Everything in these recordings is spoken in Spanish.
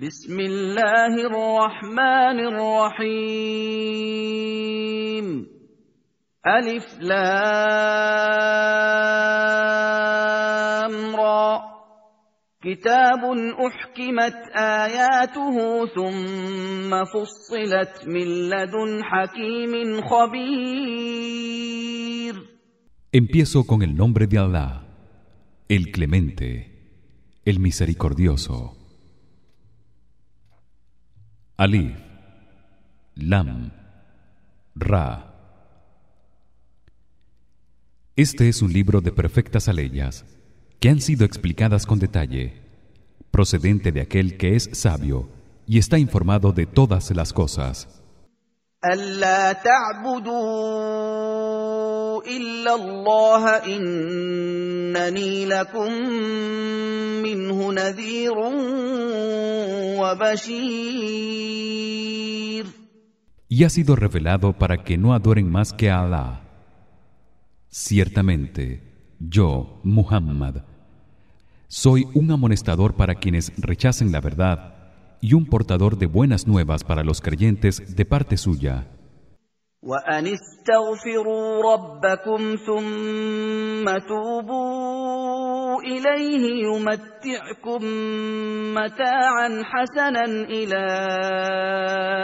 بسم الله الرحمن الرحيم. ألف لام را. كتاب أحكمت آياته ثم فصلت من لدن حكيم خبير. Empiezo con el nombre de Allah, el Clemente, el Misericordioso. Alif, Lam, Ra. Este es un libro de perfectas aleyas que han sido explicadas con detalle, procedente de aquel que es sabio y está informado de todas las cosas. ألا تعبدوا إلا الله إنني لكم منه نذير وبشير y ha sido revelado para que no adoren más que a Allah. Ciertamente, yo, Muhammad, soy un amonestador para quienes rechacen la verdad y un portador de buenas nuevas para los creyentes de parte suya. وأن استغفروا ربكم ثم توبوا إليه يمتعكم متاعا حسنا إلى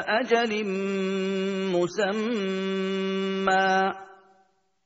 أجل مسمى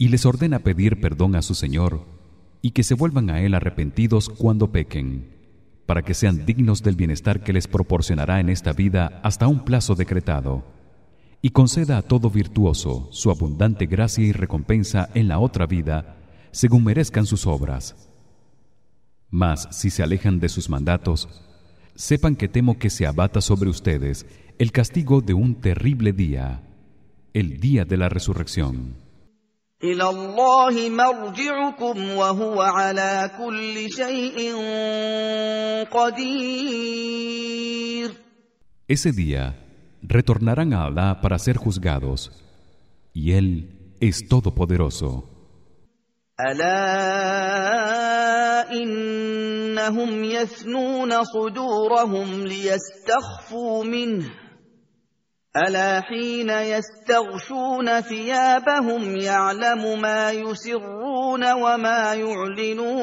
Y les ordena pedir perdón a su Señor y que se vuelvan a él arrepentidos cuando pequen, para que sean dignos del bienestar que les proporcionará en esta vida hasta un plazo decretado, y conceda a todo virtuoso su abundante gracia y recompensa en la otra vida, según merezcan sus obras. Mas si se alejan de sus mandatos, sepan que temo que se abata sobre ustedes el castigo de un terrible día, el día de la resurrección. إلى الله مرجعكم وهو على كل شيء قدير Ese día retornarán a Allah para ser juzgados, y él es todopoderoso. ألا إنهم يثنون صدورهم ليستخفوا منه ألا حين يستغشون ثيابهم يعلم ما يسرون وما يعلنون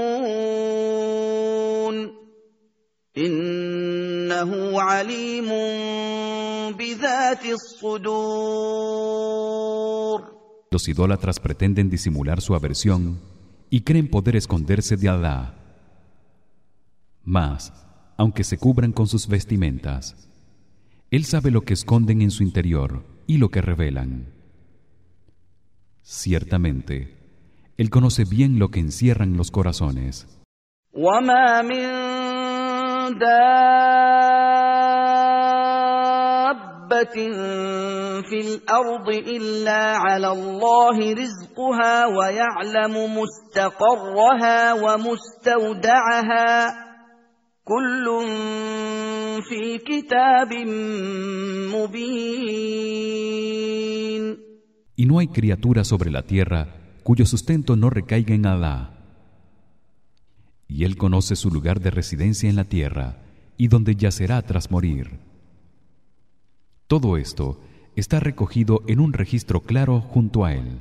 إنه عليم بذات الصدور Los idólatras pretenden disimular su aversión y creen poder esconderse de Allah. Mas, aunque se cubran con sus vestimentas, él sabe lo que esconden en su interior y lo que revelan. Ciertamente, él conoce bien lo que encierran los corazones. كل في كتاب مبين Y no hay criatura sobre la tierra cuyo sustento no recaiga en Allah. Y él conoce su lugar de residencia en la tierra y donde yacerá tras morir. Todo esto está recogido en un registro claro junto a él.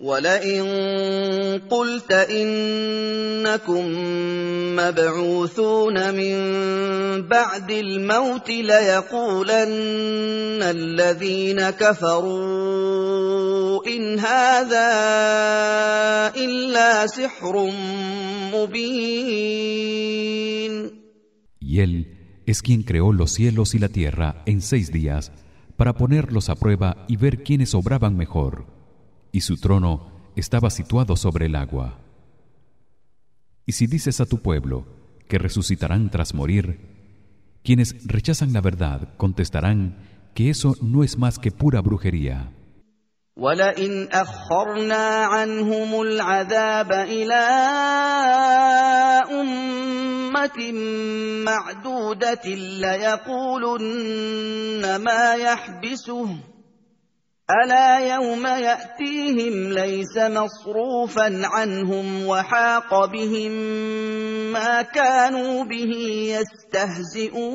ولئن قلت إنكم مبعوثون من بعد الموت ليقولن الذين كفروا إن هذا إلا سحر مبين y él es quien creó los cielos y la tierra en seis días para ponerlos a prueba y ver quiénes obraban mejor y su trono estaba situado sobre el agua y si dices a tu pueblo que resucitarán tras morir quienes rechazan la verdad contestarán que eso no es más que pura brujería ولئن اخرنا عنهم العذاب الى امه معدوده ليقولن ما يحبسه الا يوم ياتيهم ليس مصروفا عنهم وحاق بهم ما كانوا به يستهزئون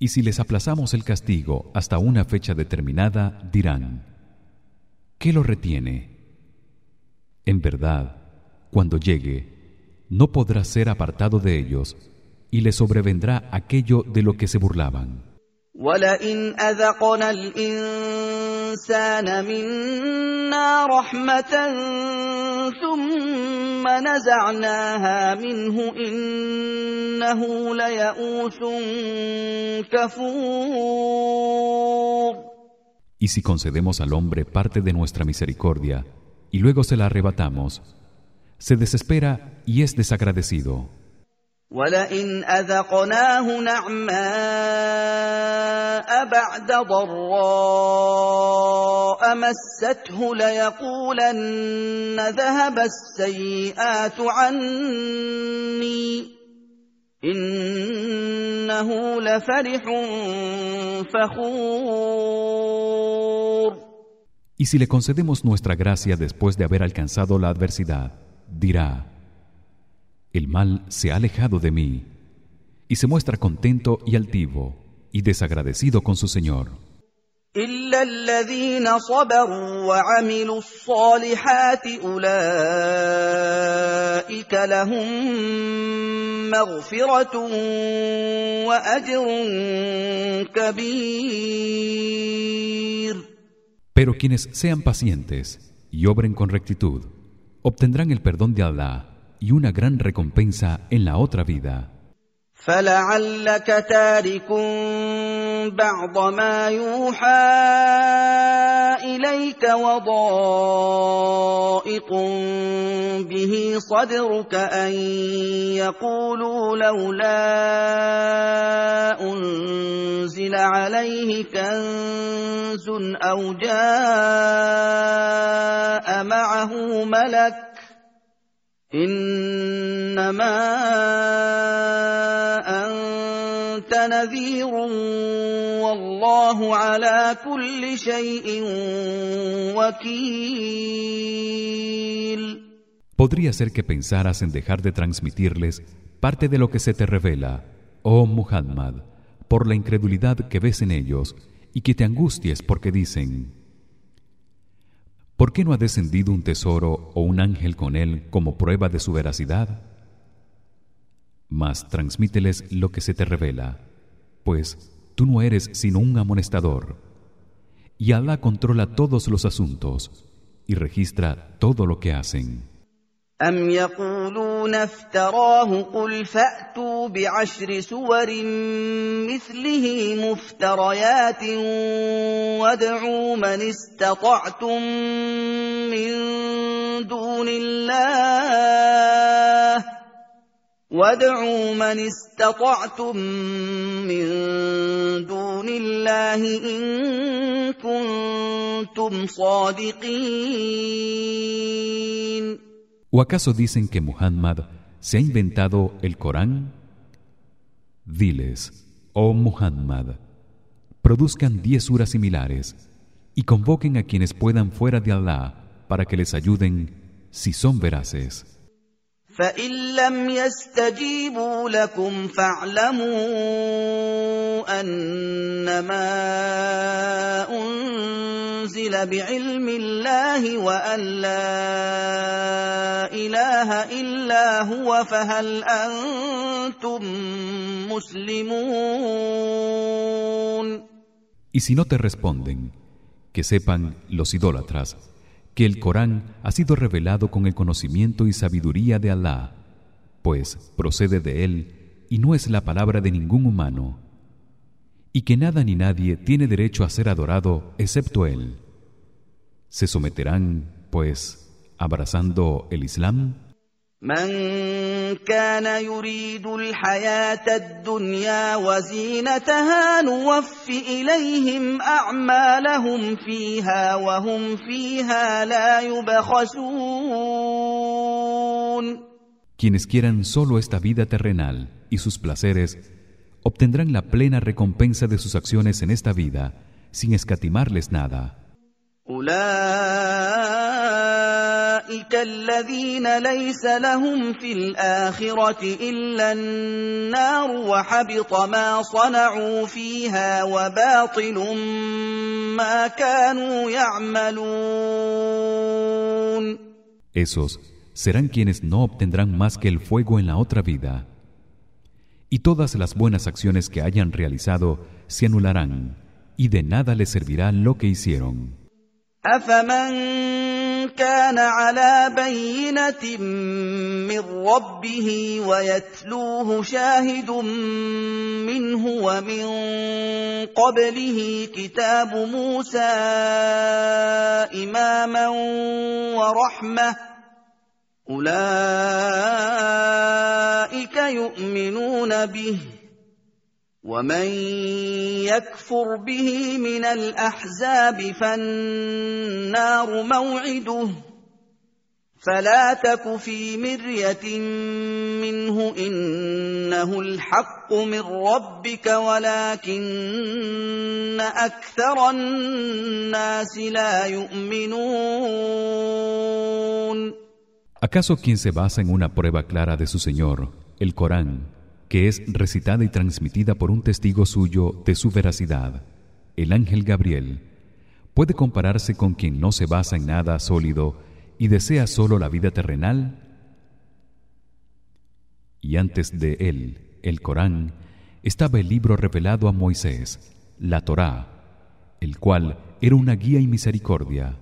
Y si les aplazamos el castigo hasta una fecha determinada, dirán: ¿Qué lo retiene? En verdad, cuando llegue, no podrá ser apartado de ellos y le sobrevendrá aquello de lo que se burlaban. Y si concedemos al hombre parte de nuestra misericordia y luego se la arrebatamos se desespera y es desagradecido ولئن اذقناه نعماء بعد ضراء مسته ليقولن ذهب السيئات عني انه لفرح فخور Y si le concedemos nuestra gracia después de haber alcanzado la adversidad, dirá: el mal se ha alejado de mí y se muestra contento y altivo y desagradecido con su señor. Pero quienes sean pacientes y obren con rectitud obtendrán el perdón de Allah y una gran recompensa en la otra vida. فلعلك تارك بعض ما يوحى إليك وضائق به صدرك أن يقولوا لولا أنزل عليه كنز أو جاء معه ملك انما انت نذير والله على كل شيء وكيل Podría ser que pensaras en dejar de transmitirles parte de lo que se te revela, oh Muhammad, por la incredulidad que ves en ellos y que te angusties porque dicen ¿Por qué no ha descendido un tesoro o un ángel con él como prueba de su veracidad? Mas transmíteles lo que se te revela, pues tú no eres sino un amonestador. Y Allah controla todos los asuntos y registra todo lo que hacen. يقولون افتراه قل فأتوا بعشر سور مثله مفتريات وادعوا من استطعتم من دون الله وادعوا من استطعتم من دون الله إن كنتم صادقين ¿O acaso dicen que Muhammad se ha inventado el Corán? Diles, oh Muhammad, produzcan diez suras similares y convoquen a quienes puedan fuera de Allah para que les ayuden si son veraces. فإن لم يستجيبوا لكم فاعلموا أنما أنزل بعلم الله وأن لا إله إلا هو فهل أنتم مسلمون Y si no te responden, que sepan los idólatras que el Corán ha sido revelado con el conocimiento y sabiduría de Allah pues procede de él y no es la palabra de ningún humano y que nada ni nadie tiene derecho a ser adorado excepto él. Se someterán pues abrazando el islam من كان يريد الحياة الدنيا وزينتها نوف إليهم أعمالهم فيها وهم فيها لا يبخسون Quienes quieran solo esta vida terrenal y sus placeres obtendrán la plena recompensa de sus acciones en esta vida sin escatimarles nada. أولئك الذين ليس لهم في الآخرة إلا النار وحبط ما صنعوا فيها وباطل ما كانوا يعملون Esos serán quienes no obtendrán más que el fuego en la otra vida. Y todas las buenas acciones que hayan realizado se anularán, y de nada les servirá lo que hicieron. كان على بينة من ربه ويتلوه شاهد منه ومن قبله كتاب موسى إماما ورحمة أولئك يؤمنون به ومن يكفر به من الاحزاب فالنار موعده فلا تك في مريه منه انه الحق من ربك ولكن أكثر الناس لا يؤمنون ¿Acaso quien se basa en una prueba clara de su Señor, el Corán, que es recitada y transmitida por un testigo suyo de su veracidad, el ángel Gabriel, puede compararse con quien no se basa en nada sólido y desea solo la vida terrenal? Y antes de él, el Corán, estaba el libro revelado a Moisés, la Torá, el cual era una guía y misericordia.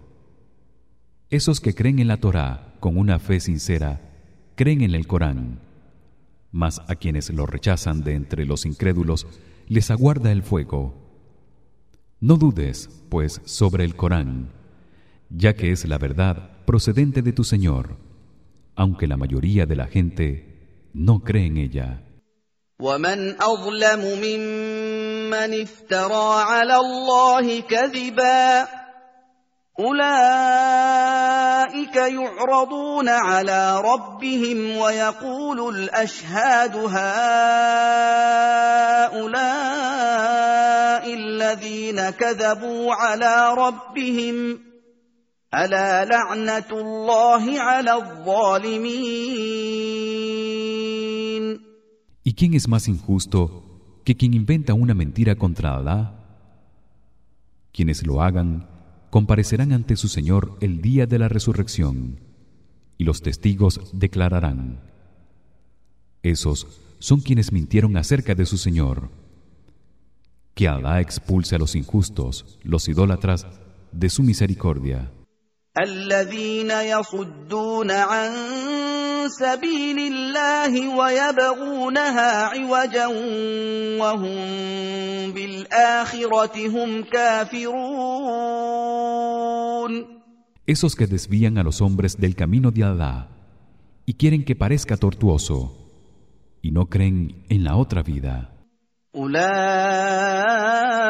Esos que creen en la Torá con una fe sincera, creen en el Corán mas a quienes lo rechazan de entre los incrédulos les aguarda el fuego. No dudes, pues, sobre el Corán, ya que es la verdad procedente de tu Señor, aunque la mayoría de la gente no cree en ella. أولئك يعرضون على ربهم ويقول الأشهاد هؤلاء الذين كذبوا على ربهم ألا لعنة الله على الظالمين ¿Y quién es más injusto que quien inventa una mentira contra Allah? Quienes lo hagan comparecerán ante su Señor el día de la resurrección y los testigos declararán esos son quienes mintieron acerca de su Señor. Que Alá expulse a los injustos los idólatras de su misericordia سبيل الله ويبغونها عوجا وهم بالآخرة هم كافرون Esos que desvían a los hombres del camino de Allah y quieren que parezca tortuoso y no creen en la otra vida. أولئك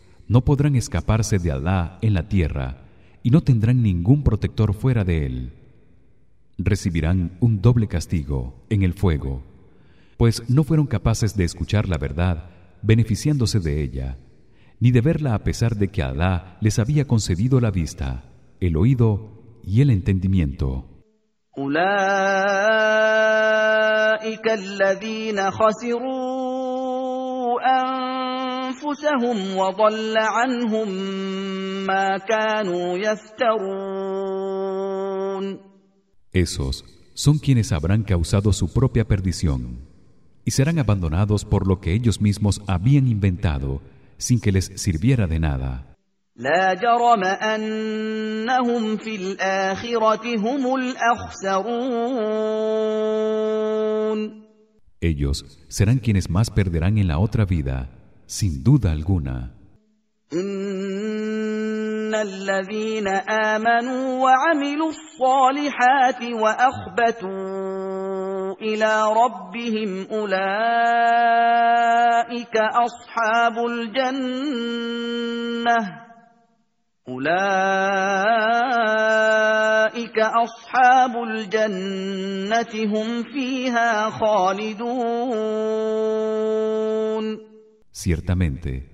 no podrán escaparse de Alá en la tierra y no tendrán ningún protector fuera de él. Recibirán un doble castigo en el fuego, pues no fueron capaces de escuchar la verdad beneficiándose de ella, ni de verla a pesar de que Alá les había concedido la vista, el oído y el entendimiento. أولئك الذين خسروا أنفسهم وضل عنهم ما كانوا يفترون Esos son quienes habrán causado su propia perdición y serán abandonados por lo que ellos mismos habían inventado sin que les sirviera de nada. لا جرم أنهم في الآخرة هم الأخسرون Ellos serán quienes más perderán en la otra vida, sin duda alguna. ان الذين امنوا وعملوا الصالحات واخبتوا إلى ربهم اولئك اصحاب الجنه اولئك اصحاب الجنه هم فيها خالدون Ciertamente,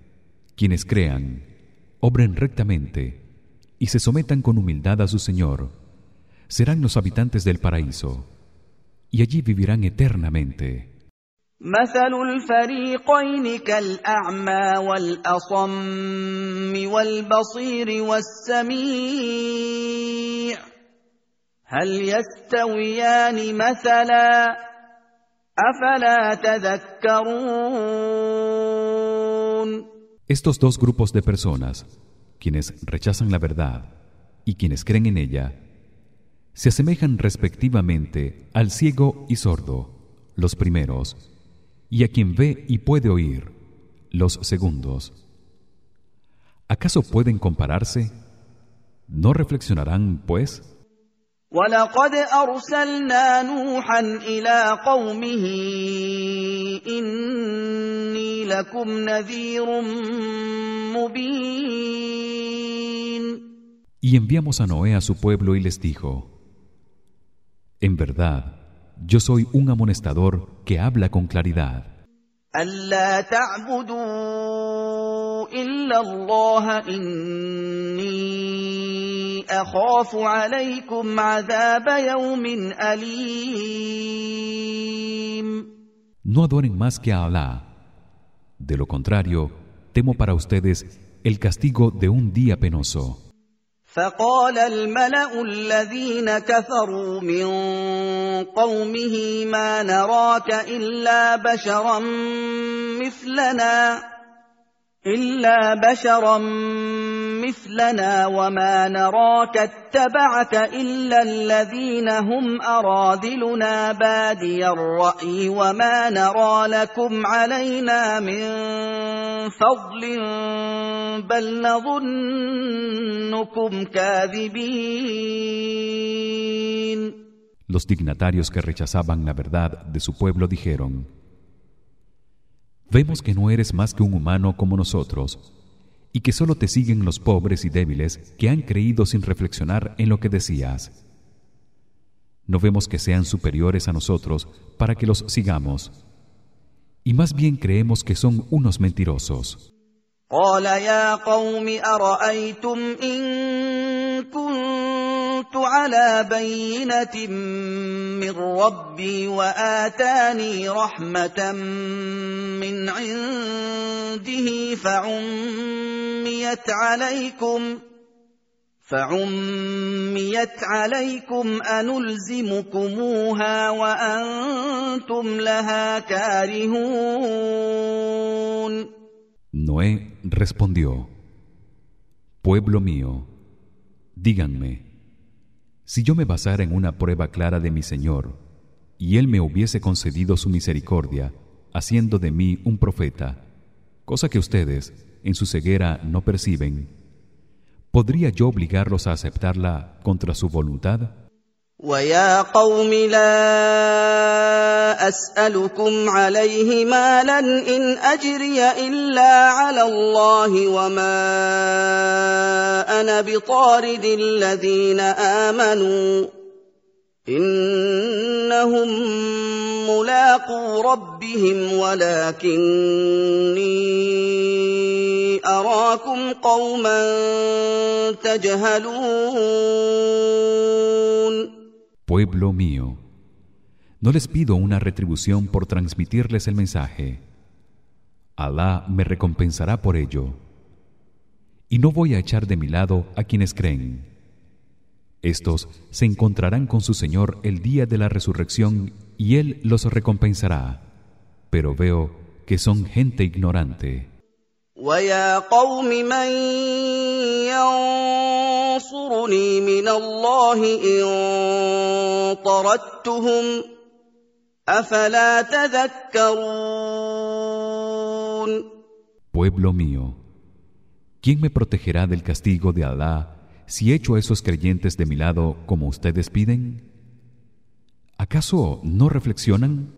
quienes crean, obren rectamente y se sometan con humildad a su Señor, serán los habitantes del paraíso, y allí vivirán eternamente. مثل الفريقين كالأعمى والأصم والبصير والسميع هل يستويان مثلا أفلا تذكرون Estos dos grupos de personas, quienes rechazan la verdad y quienes creen en ella, se asemejan respectivamente al ciego y sordo, los primeros, y a quien ve y puede oír, los segundos. ¿Acaso pueden compararse? ¿No reflexionarán, pues? ولقد أرسلنا نوحا إلى قومه إني لكم نذير مبين Y enviamos a Noé a su pueblo y les dijo: En verdad, yo soy un amonestador que habla con claridad. ألا تعبدوا إلا الله إني أخاف عليكم عذاب يوم أليم No adoren más que a Alá. De lo contrario, temo para ustedes el castigo de un día penoso. فقال الملأ الذين كفروا من قومه ما نراك إلا بشرا مثلنا إلا بشرا مثلنا وما نراك اتبعك إلا الذين هم أراذلنا بادي الرأي وما نرى لكم علينا من فضل بل نظنكم كاذبين Los dignatarios que rechazaban la verdad de su pueblo dijeron: Vemos que no eres más que un humano como nosotros y que solo te siguen los pobres y débiles que han creído sin reflexionar en lo que decías. No vemos que sean superiores a nosotros para que los sigamos. Y más bien creemos que son unos mentirosos. كنت على بينة من ربي وآتاني رحمة من عنده فعميت عليكم فعميت عليكم أنلزمكموها وأنتم لها كارهون. Noé respondió: Pueblo mío, díganme, si yo me basara en una prueba clara de mi Señor y él me hubiese concedido su misericordia, haciendo de mí un profeta, cosa que ustedes en su ceguera no perciben, ¿podría yo obligarlos a aceptarla contra su voluntad? ويا قوم لا اسالكم عليه مالا ان اجري الا على الله وما أنا بطارد الذين امنوا انهم ملاقو ربهم ولكني اراكم قوما تجهلون Pueblo mío, No les pido una retribución por transmitirles el mensaje. Alá me recompensará por ello. Y no voy a echar de mi lado a quienes creen. Estos se encontrarán con su Señor el día de la resurrección y él los recompensará. Pero veo que son gente ignorante. Pueblo mío, ¿quién me protegerá del castigo de Alá si echo a esos creyentes de mi lado como ustedes piden? ¿Acaso no reflexionan?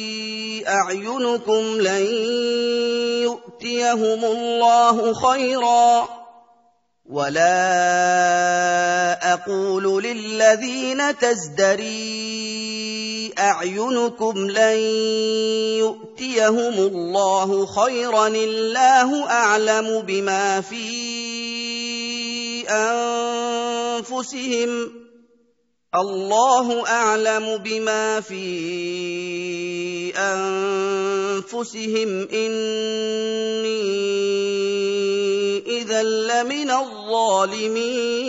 أعينكم لن يؤتيهم الله خيرا ولا أقول للذين تزدري أعينكم لن يؤتيهم الله خيرا الله أعلم بما في أنفسهم الله اعلم بما في انفسهم اني اذا لمن الظالمين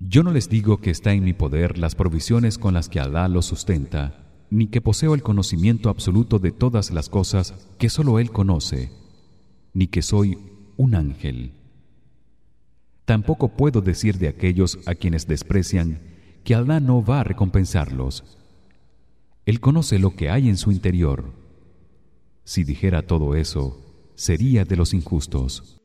Yo no les digo que está en mi poder las provisiones con las que Alá los sustenta, ni que poseo el conocimiento absoluto de todas las cosas que solo él conoce, ni que soy un ángel. Tampoco puedo decir de aquellos a quienes desprecian que Alá no va a recompensarlos. Él conoce lo que hay en su interior. Si dijera todo eso, sería de los injustos.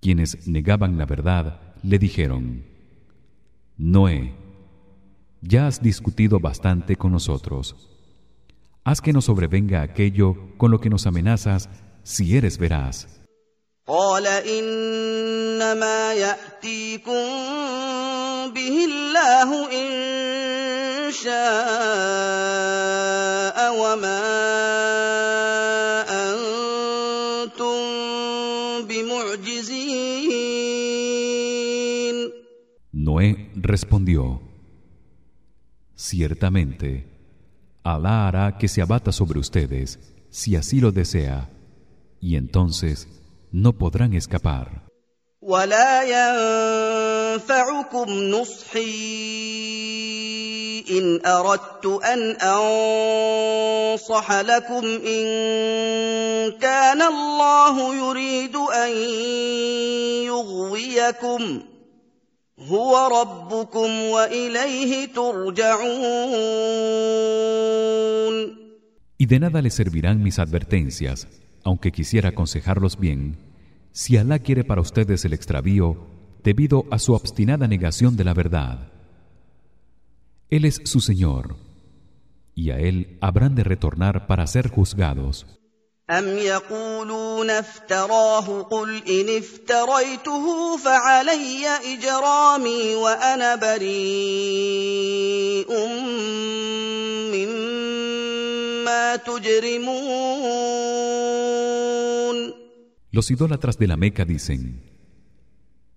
Quienes negaban la verdad le dijeron Noé ya has discutido bastante con nosotros haz que nos sobrevenga aquello con lo que nos amenazas si eres veraz. Noé respondió Ciertamente Alá hará que se abata sobre ustedes si así lo desea y entonces no podrán escapar ولا ينفعكم نصحي ان اردت ان انصح لكم ان كان الله يريد ان يغويكم هو ربكم واليه ترجعون Y de nada les servirán mis advertencias aunque quisiera aconsejarlos bien si Alá quiere para ustedes el extravío debido a su obstinada negación de la verdad él es su señor y a él habrán de retornar para ser juzgados los idólatras de la Meca dicen: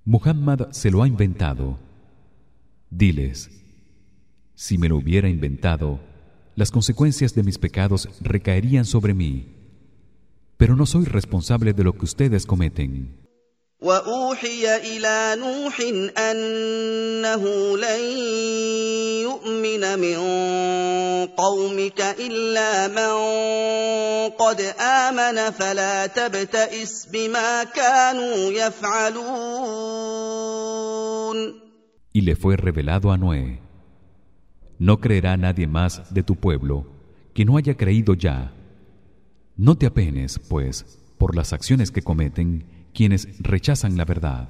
Muhammad se lo ha inventado. Diles: Si me lo hubiera inventado, las consecuencias de mis pecados recaerían sobre mí Pero no soy responsable de lo que ustedes cometen. واوحي الى نوح انه لن يؤمن من قومك الا من قد امن فلا تبتئس بما كانوا يفعلون Y le fue revelado a Noé: No creerá nadie más de tu pueblo que no haya creído ya. No te apenes, pues, por las acciones que cometen quienes rechazan la verdad.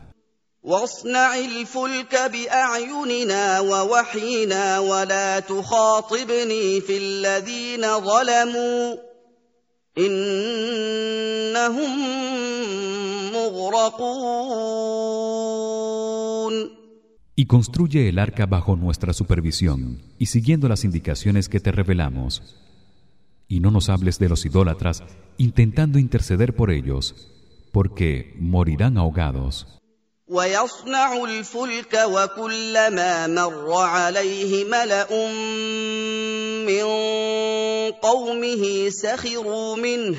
واصنع الفلك باعيننا ووحينا ولا تخاطبني في الذين ظلموا انهم مغرقون Y construye el arca bajo nuestra supervisión y siguiendo las indicaciones que te revelamos. Y no nos hables de los idólatras intentando interceder por ellos, porque morirán ahogados. ويصنع الفلك وكلما مر عليه ملا من قومه سخروا منه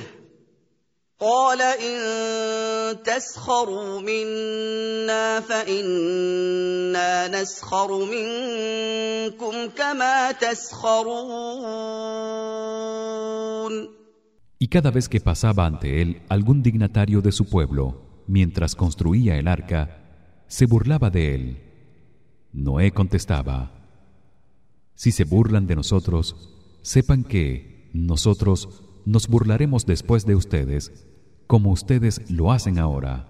قال ان تسخروا منا فانا نسخر منكم كما تسخرون Y cada vez que pasaba ante él algún dignatario de su pueblo mientras construía el arca se burlaba de él Noé contestaba Si se burlan de nosotros sepan que nosotros nos burlaremos después de ustedes como ustedes lo hacen ahora.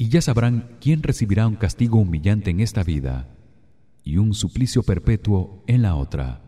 y ya sabrán quién recibirá un castigo humillante en esta vida y un suplicio perpetuo en la otra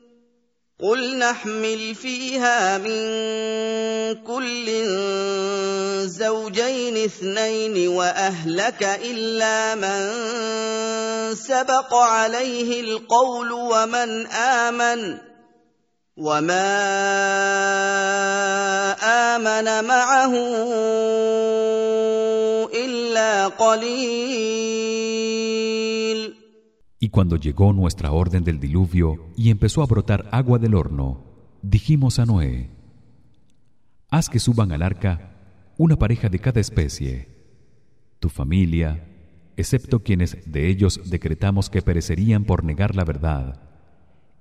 قل نحمل فيها من كل زوجين اثنين واهلك الا من سبق عليه القول ومن امن وما امن معه الا قليل cuando llegó nuestra orden del diluvio y empezó a brotar agua del horno, dijimos a Noé: Haz que suban al arca una pareja de cada especie, tu familia, excepto quienes de ellos decretamos que perecerían por negar la verdad,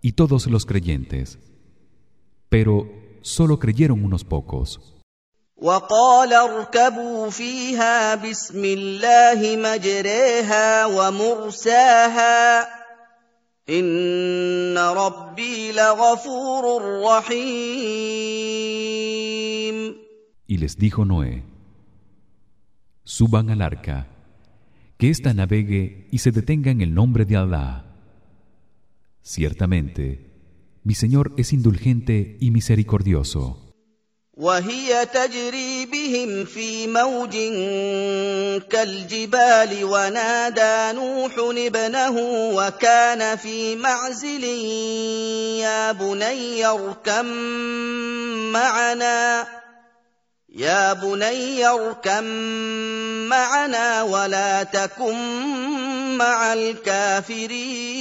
y todos los creyentes. Pero solo creyeron unos pocos. وقال اركبوا فيها بسم الله مجريها ومرساها ان ربي لغفور رحيم Y les dijo Noé Suban al arca que ésta navegue y se detenga en el nombre de Allah Ciertamente mi Señor es indulgente y misericordioso وهي تجري بهم في موج كالجبال ونادى نوح ابنه وكان في معزل يا بني اركم معنا يا بني اركم معنا ولا تكن مع الكافرين.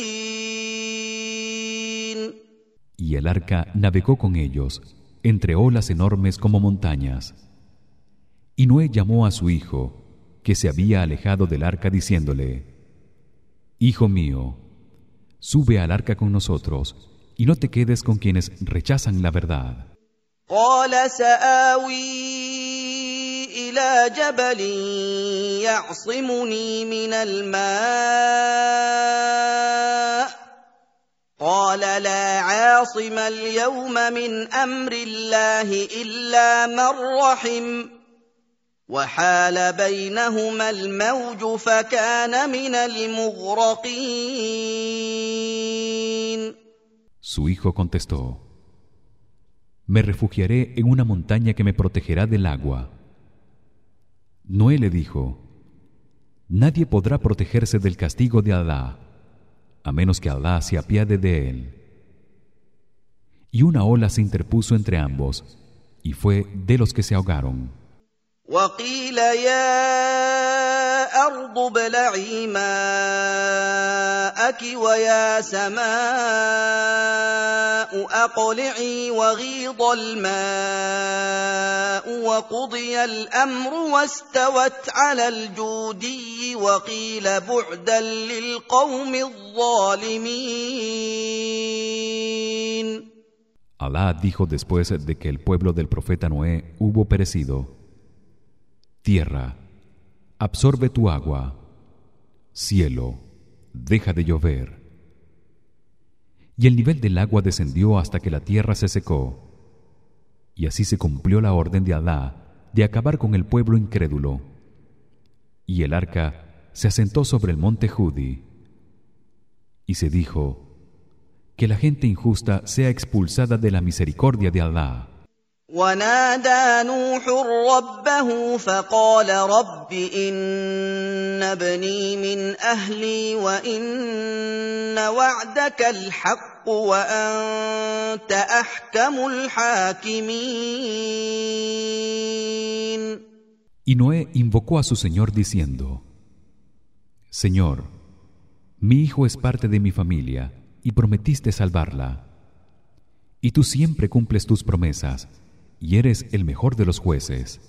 Y el arca navegó con ellos. Entre olas enormes como montañas. Y Noé llamó a su hijo, que se había alejado del arca diciéndole: Hijo mío, sube al arca con nosotros y no te quedes con quienes rechazan la verdad. قال لا عاصم اليوم من امر الله الا من رحم وحال بينهما الموج فكان من المغرقين Su hijo contestó Me refugiaré en una montaña que me protegerá del agua. Noé le dijo Nadie podrá protegerse del castigo de Allah a menos que Allah se apiade de él. Y una ola se interpuso entre ambos y fue de los que se ahogaron. وقيل يا أرض ابلعي ماءك ويا سماء أقلعي وغيض الماء وقضي الأمر واستوت على الجودي وقيل بعدا للقوم الظالمين. Alá dijo después de que el pueblo del profeta Noé hubo perecido. Tierra, absorbe tu agua. Cielo, deja de llover. Y el nivel del agua descendió hasta que la tierra se secó. Y así se cumplió la orden de Alá de acabar con el pueblo incrédulo. Y el arca se asentó sobre el monte Judi. Y se dijo: Que la gente injusta sea expulsada de la misericordia de Alá. ونادى نوح ربه فقال رب ان ابني من اهلي وان وعدك الحق وانت احكم الحاكمين Y Noé invocó a su Señor diciendo Señor mi hijo es parte de mi familia y prometiste salvarla y tú siempre cumples tus promesas y eres el mejor de los jueces.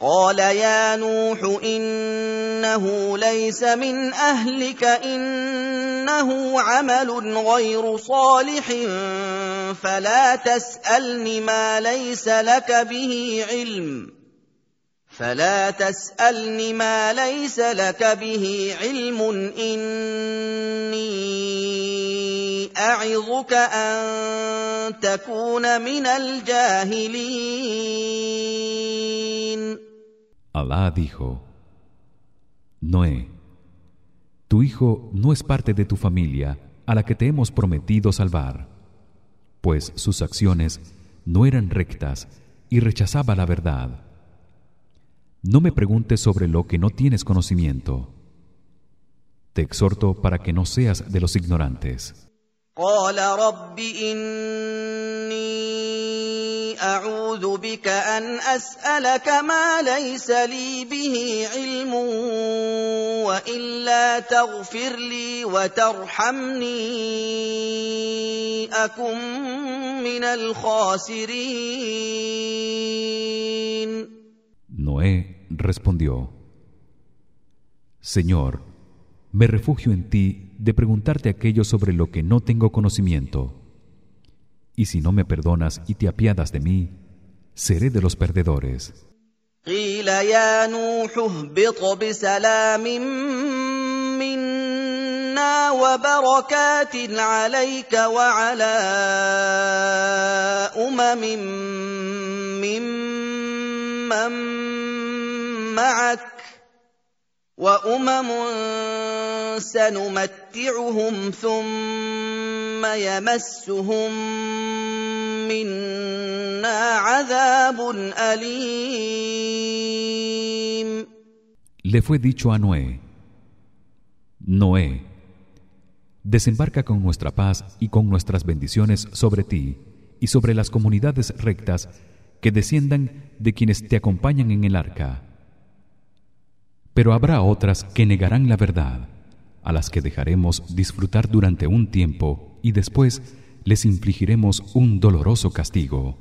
قال يا نوح إنه ليس من أهلك إنه عمل غير صالح فلا تسألني ما ليس لك به علم فلا تسألني ما ليس لك به علم إني أعظك أن تكون من الجاهلين Alá dijo Noé tu hijo no es parte de tu familia a la que te hemos prometido salvar pues sus acciones no eran rectas y rechazaba la verdad no me preguntes sobre lo que no tienes conocimiento te exhorto para que no seas de los ignorantes قال رب اني اعوذ بك ان اسالك ما ليس لي به علم والا تغفر لي وترحمني اكن من الخاسرين Noé respondió Señor me refugio en ti de preguntarte aquello sobre lo que no tengo conocimiento y si no me perdonas y te apiadas de mí seré de los perdedores قيل يا نوح اهبط بسلام منا وبركات عليك وعلى امم ممن معك وامم سنمتعهم ثم يمسهم منا عذاب اليم Le fue dicho a Noé Noé desembarca con nuestra paz y con nuestras bendiciones sobre ti y sobre las comunidades rectas que desciendan de quienes te acompañan en el arca pero habrá otras que negarán la verdad a las que dejaremos disfrutar durante un tiempo y después les infligiremos un doloroso castigo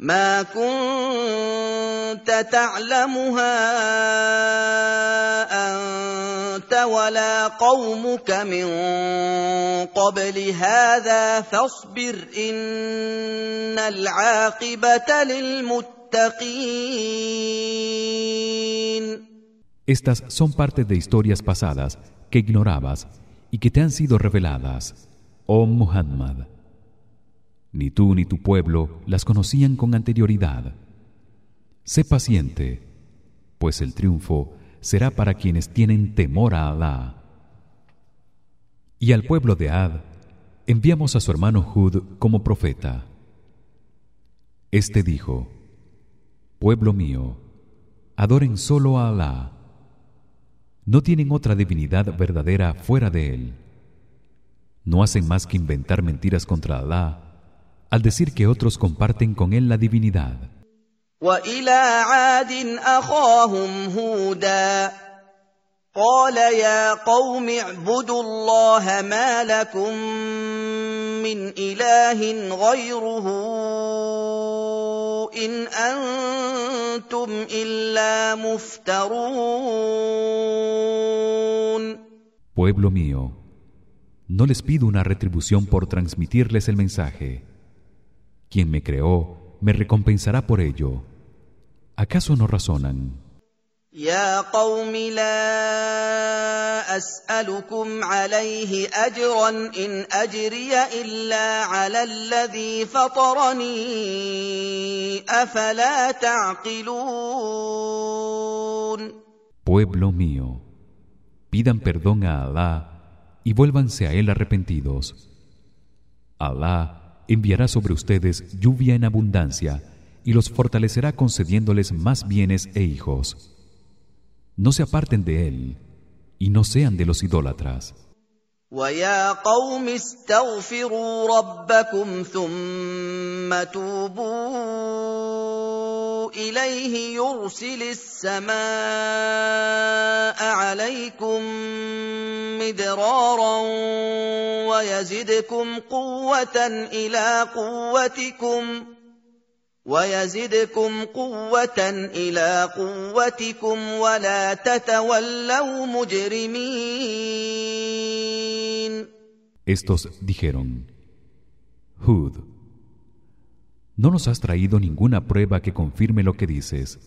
ما كنت تعلمها انت ولا قومك من قبل هذا فاصبر ان العاقبه للمتقين Estas son parte de historias pasadas que ignorabas y que te han sido reveladas, oh Muhammad. Ni tú ni tu pueblo las conocían con anterioridad. Sé paciente, pues el triunfo será para quienes tienen temor a Alá. Y al pueblo de Ad enviamos a su hermano Hud como profeta. Este dijo: Pueblo mío, adoren solo a Alá. No tienen otra divinidad verdadera fuera de él. No hacen más que inventar mentiras contra Alá al decir que otros comparten con él la divinidad. قال يا قوم اعبدوا الله ما لكم من اله غيره ان انتم الا مفترون Pueblo mío no les pido una retribución por transmitirles el mensaje quien me creó me recompensará por ello acaso no razonan يا قوم لا اسالكم عليه اجرا ان اجري الا على الذي فطرني افلا تعقلون Pueblo mío pidan perdón a Alá y vuélvanse a él arrepentidos Alá enviará sobre ustedes lluvia en abundancia y los fortalecerá concediéndoles más bienes e hijos no se aparten de él y no sean de los idólatras. ويا قوم استغفروا ربكم ثم توبوا إليه يرسل السماء عليكم مدرارا ويزدكم قوة إلى قوتكم ويزدكم قوة إلى قوتكم ولا تتولوا مجرمين. Estos dijeron Hud No nos has traído ninguna prueba que confirme lo que dices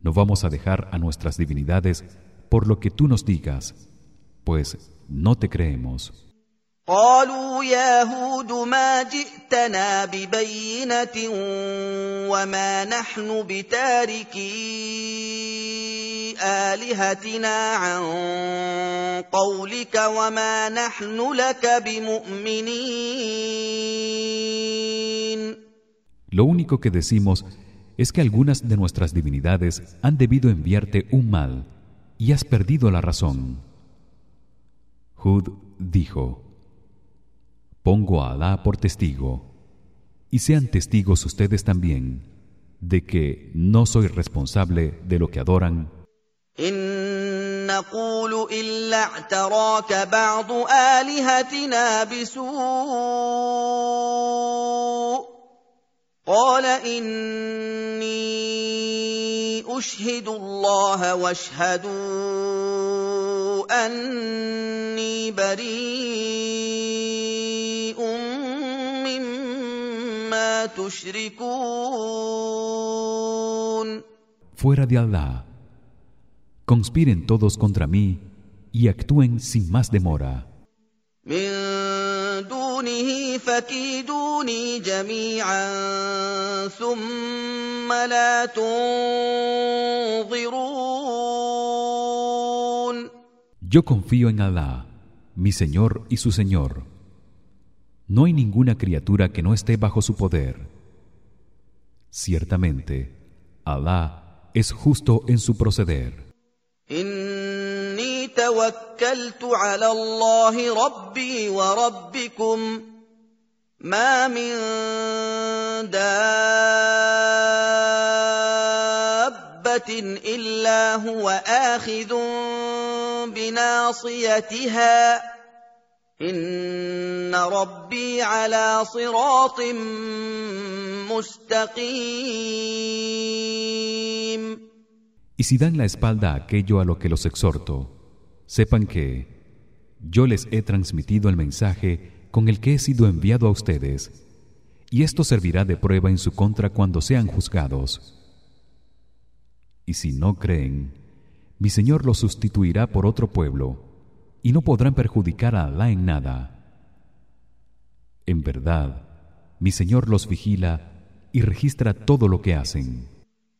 No vamos a dejar a nuestras divinidades por lo que tú nos digas pues no te creemos قالوا يا هود ما جئتنا ببينه وما نحن بتاركي الهتنا عن قولك وما نحن لك بمؤمنين Lo único que decimos es que algunas de nuestras divinidades han debido enviarte un mal y has perdido la razón. Hud dijo: pongo a Alá por testigo y sean testigos ustedes también de que no soy responsable de lo que adoran قال اني اشهد الله واشهدوا اني بريء مما تشركون Fuera de Allah conspiren todos contra mí y actúen sin más demora من دونه فكيدوني جميعا ثم لا تنظرون Yo confío en Allah, mi Señor y su Señor. No hay ninguna criatura que no esté bajo su poder. Ciertamente, Allah es justo en su proceder. توكلت على الله ربي وربكم ما من دابه الا هو اخذ بناصيتها ان ربي على صراط مستقيم Y si dan la espalda a aquello a lo que los exhorto, sepan que yo les he transmitido el mensaje con el que he sido enviado a ustedes y esto servirá de prueba en su contra cuando sean juzgados. Y si no creen mi señor los sustituirá por otro pueblo y no podrán perjudicar a Alá en nada. En verdad mi señor los vigila y registra todo lo que hacen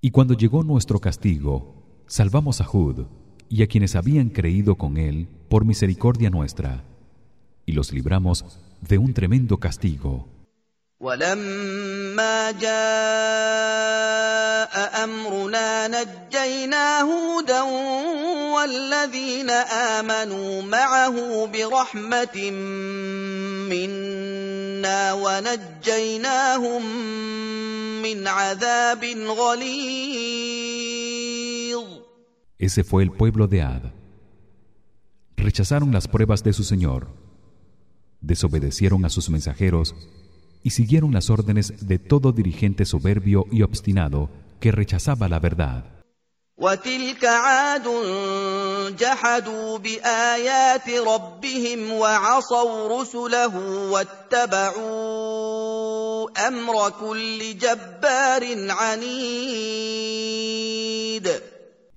Y cuando llegó nuestro castigo, salvamos a Hud y a quienes habían creído con él por misericordia nuestra, y los libramos de un tremendo castigo. ولما جاء امرنا نجينا هودا والذين امنوا معه برحمه منا ونجيناهم من عذاب غليظ Ese fue el pueblo de Ad. Rechazaron las pruebas de su Señor, desobedecieron a sus mensajeros y siguieron las órdenes de todo dirigente soberbio y obstinado que rechazaba la verdad. وتلك عاد جحدوا بايات ربهم وعصوا رسله واتبعوا امر كل جبار عنيد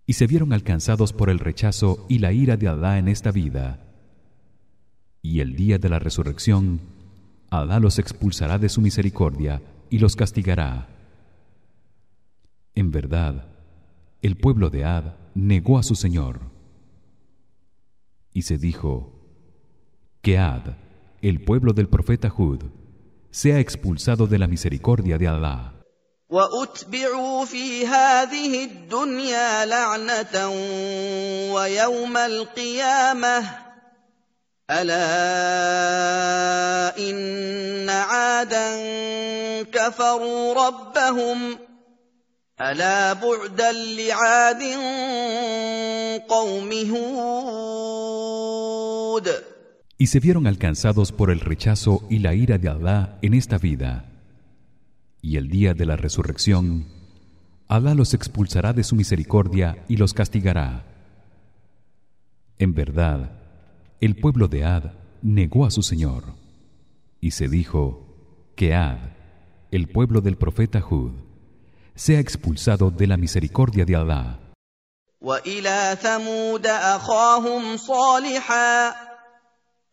Y se vieron alcanzados por el rechazo y la ira de Adá en esta vida. Y el día de la resurrección Alá los expulsará de su misericordia y los castigará. En verdad, el pueblo de Ad negó a su Señor. Y se dijo: Que Ad, el pueblo del profeta Hud, sea expulsado de la misericordia de Alá. الا ان عادا كفروا ربهم الا بعدا لعاد قوم هود Y se vieron alcanzados por el rechazo y la ira de Allah en esta vida. Y el día de la resurrección, Allah los expulsará de su misericordia y los castigará. En verdad, el pueblo de Ad negó a su señor y se dijo que Ad el pueblo del profeta Hud sea expulsado de la misericordia de Allah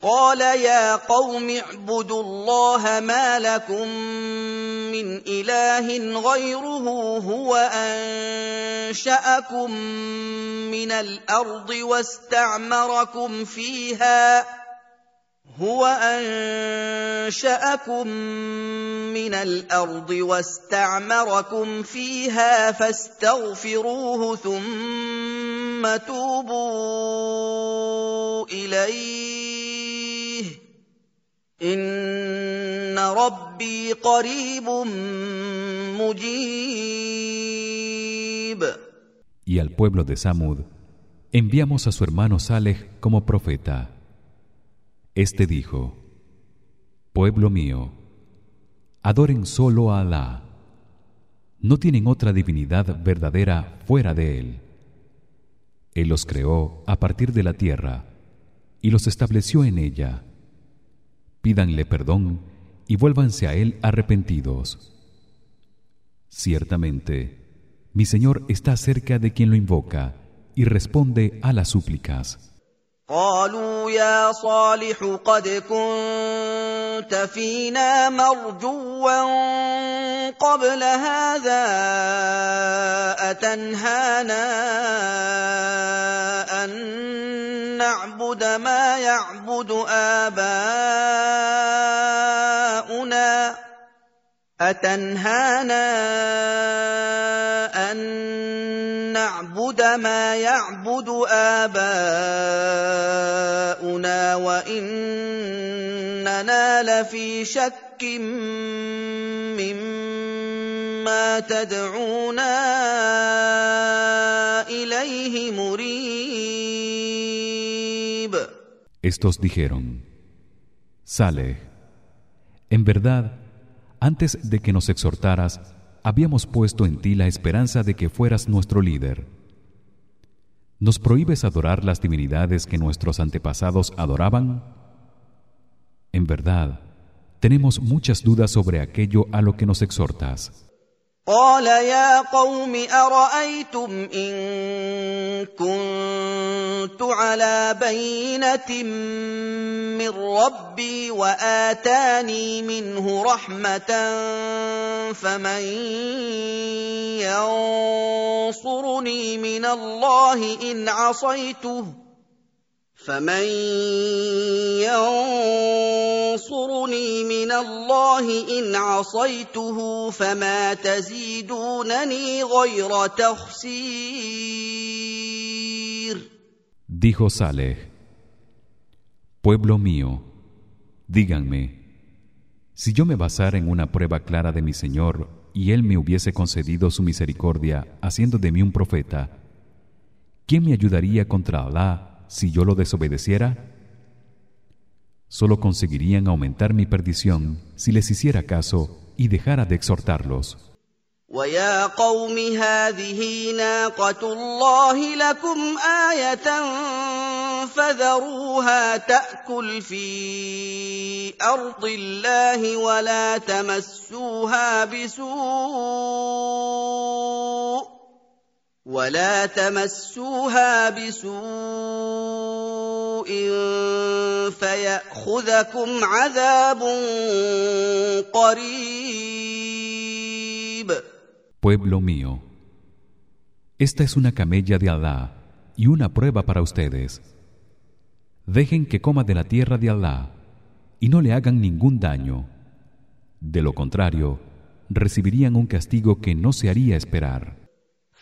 قال يا قوم اعبدوا الله ما لكم من إله غيره هو أنشأكم من الأرض واستعمركم فيها هو انشاكم من الأرض واستعمركم فيها فاستغفروه ثم توبوا اليه ان ربي قريب مجيب Y al pueblo de Samud enviamos a su hermano Saleh como profeta. Este dijo: Pueblo mío, adoren solo a Alá. No tienen otra divinidad verdadera fuera de él. Él los creó a partir de la tierra y los estableció en ella. Pídanle perdón y vuélvanse a él arrepentidos. Ciertamente, mi Señor está cerca de quien lo invoca y responde a las súplicas. قالوا يا صالح قد كنت فينا مرجوا قبل هذا أتنهانا أن نعبد ما يعبد آباؤنا أتنهانا أن نعبد ما يعبد آباؤنا وإننا لفي شك مما تدعونا إليه مريب Estos dijeron: Saleh, en verdad, antes de que nos exhortaras, habíamos puesto en ti la esperanza de que fueras nuestro líder. ¿Nos prohíbes adorar las divinidades que nuestros antepasados adoraban? En verdad, tenemos muchas dudas sobre aquello a lo que nos exhortas. قال يا قوم أرأيتم إن كنت على بينة من ربي وآتاني منه رحمة فمن ينصرني من الله إن عصيته فمن ينصرني من الله ان عصيته فما تزيدونني غير تخسير Dijo Saleh Pueblo mío díganme si yo me basara en una prueba clara de mi Señor y él me hubiese concedido su misericordia haciendo de mí un profeta ¿quién me ayudaría contra Allah si yo lo desobedeciera solo conseguirían aumentar mi perdición si les hiciera caso y dejara de exhortarlos ويا قوم هذه ناقة الله لكم آية فذروها تأكل في أرض الله ولا تمسوها بسوء ولا تمسوها بسوء فياخذكم عذاب قريب Pueblo mío Esta es una camella de Allah y una prueba para ustedes Dejen que coma de la tierra de Allah y no le hagan ningún daño de lo contrario recibirían un castigo que no se haría esperar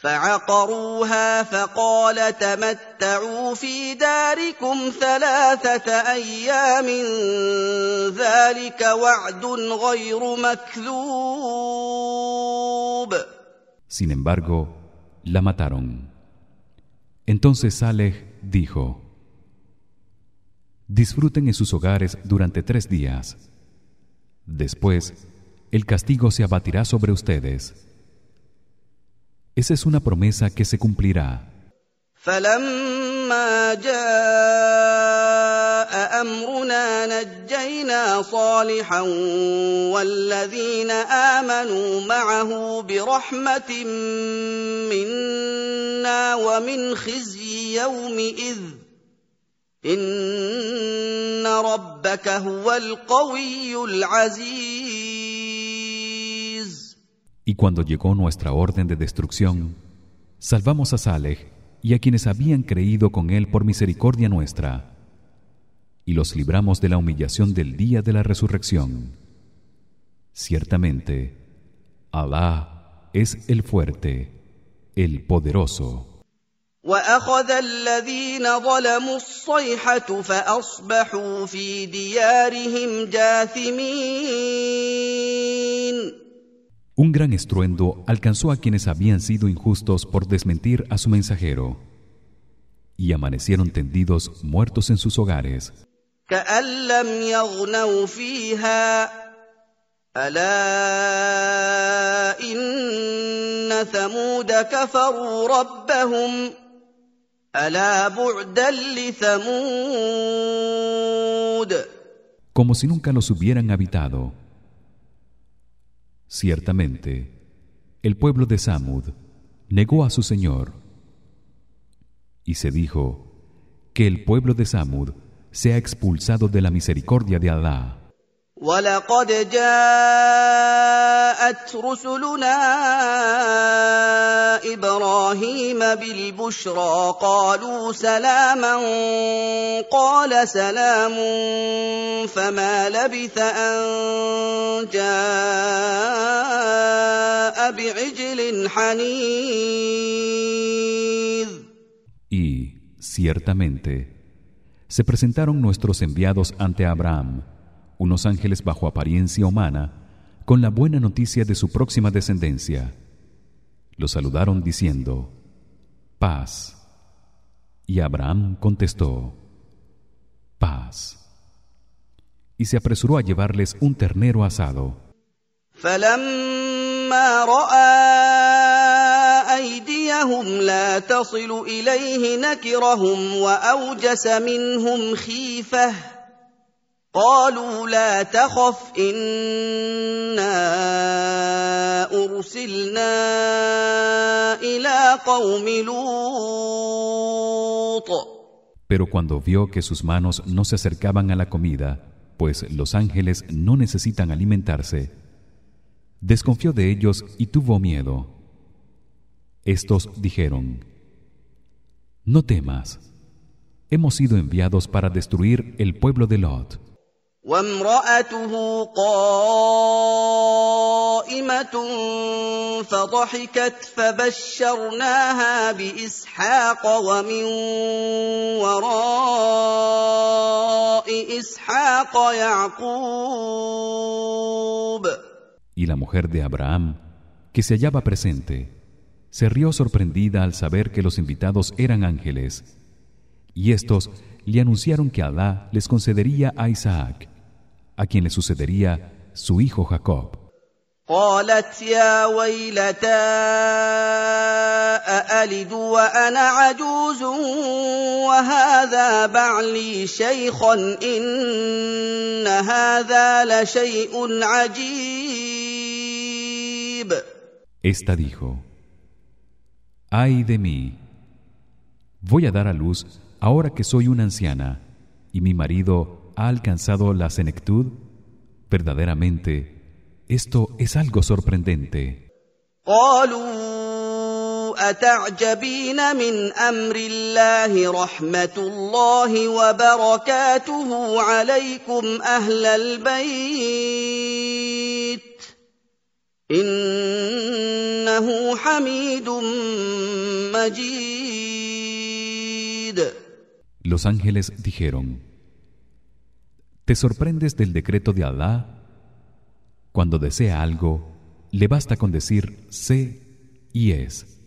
فعقروها فقال تمتعوا في داركم ثلاثه ايام ذلك وعد غير مكذوب Sin embargo, la mataron. Entonces Saleh dijo: Disfruten en sus hogares durante tres días. Después, el castigo se abatirá sobre ustedes. Esa es una promesa que se cumplirá. فلما جاء امرنا نجينا صالحا والذين امنوا معه برحمه منا ومن خزي يومئذ ان ربك هو القوي العزيز Y cuando llegó nuestra orden de destrucción, salvamos a Saleh y a quienes habían creído con él por misericordia nuestra, y los libramos de la humillación del día de la resurrección. Ciertamente, Alá es el fuerte, el poderoso. Un gran estruendo alcanzó a quienes habían sido injustos por desmentir a su mensajero y amanecieron tendidos muertos en sus hogares. Como si nunca los hubieran habitado. Ciertamente, el pueblo de Samud negó a su Señor y se dijo que el pueblo de Samud sea expulsado de la misericordia de Allah. ولقد جاءت رسلنا ابراهيم بالبشرى قالوا سلاما قال سلام فما لبث ان جاء بعجل حنيذ Y ciertamente se presentaron nuestros enviados ante Abraham unos ángeles bajo apariencia humana con la buena noticia de su próxima descendencia lo saludaron diciendo paz y Abraham contestó paz y se apresuró a llevarles un ternero asado قالوا لا تخف انا ارسلنا الى قوم لوط Pero cuando vio que sus manos no se acercaban a la comida, pues los ángeles no necesitan alimentarse, desconfió de ellos y tuvo miedo. Estos dijeron: No temas. Hemos sido enviados para destruir el pueblo de Lot. وامراته قائمه فضحكت فبشرناها باسحاق ومن وراء اسحاق يعقوب Y la mujer de Abraham, que se hallaba presente, se rió sorprendida al saber que los invitados eran ángeles, y estos le anunciaron que Alá les concedería a Isaac a quien le sucedería su hijo Jacob. قالت يا ويلتى أألد وأنا عجوز وهذا بعلي شيخا إن هذا لشيء عجيب Esta dijo Ay de mí voy a dar a luz ahora que soy una anciana y mi marido ha alcanzado la senectud verdaderamente esto es algo sorprendente قالوا أتعجبين من أمر الله رحمة الله وبركاته عليكم أهل البيت إنه حميد مجيد Los ángeles dijeron ¿Te sorprendes del decreto de Alá? Cuando desea algo, le basta con decir sé y es.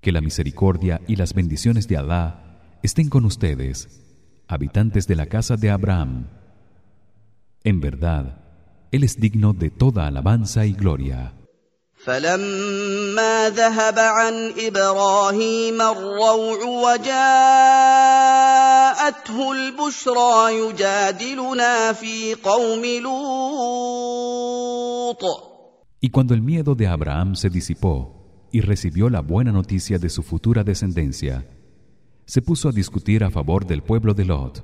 Que la misericordia y las bendiciones de Alá estén con ustedes, habitantes de la casa de Abraham. En verdad, él es digno de toda alabanza y gloria. فلما ذهب عن ابراهيم الروع وجاءته البشرى يجادلنا في قوم لوط Y cuando el miedo de Abraham se disipó y recibió la buena noticia de su futura descendencia, se puso a discutir a favor del pueblo de Lot.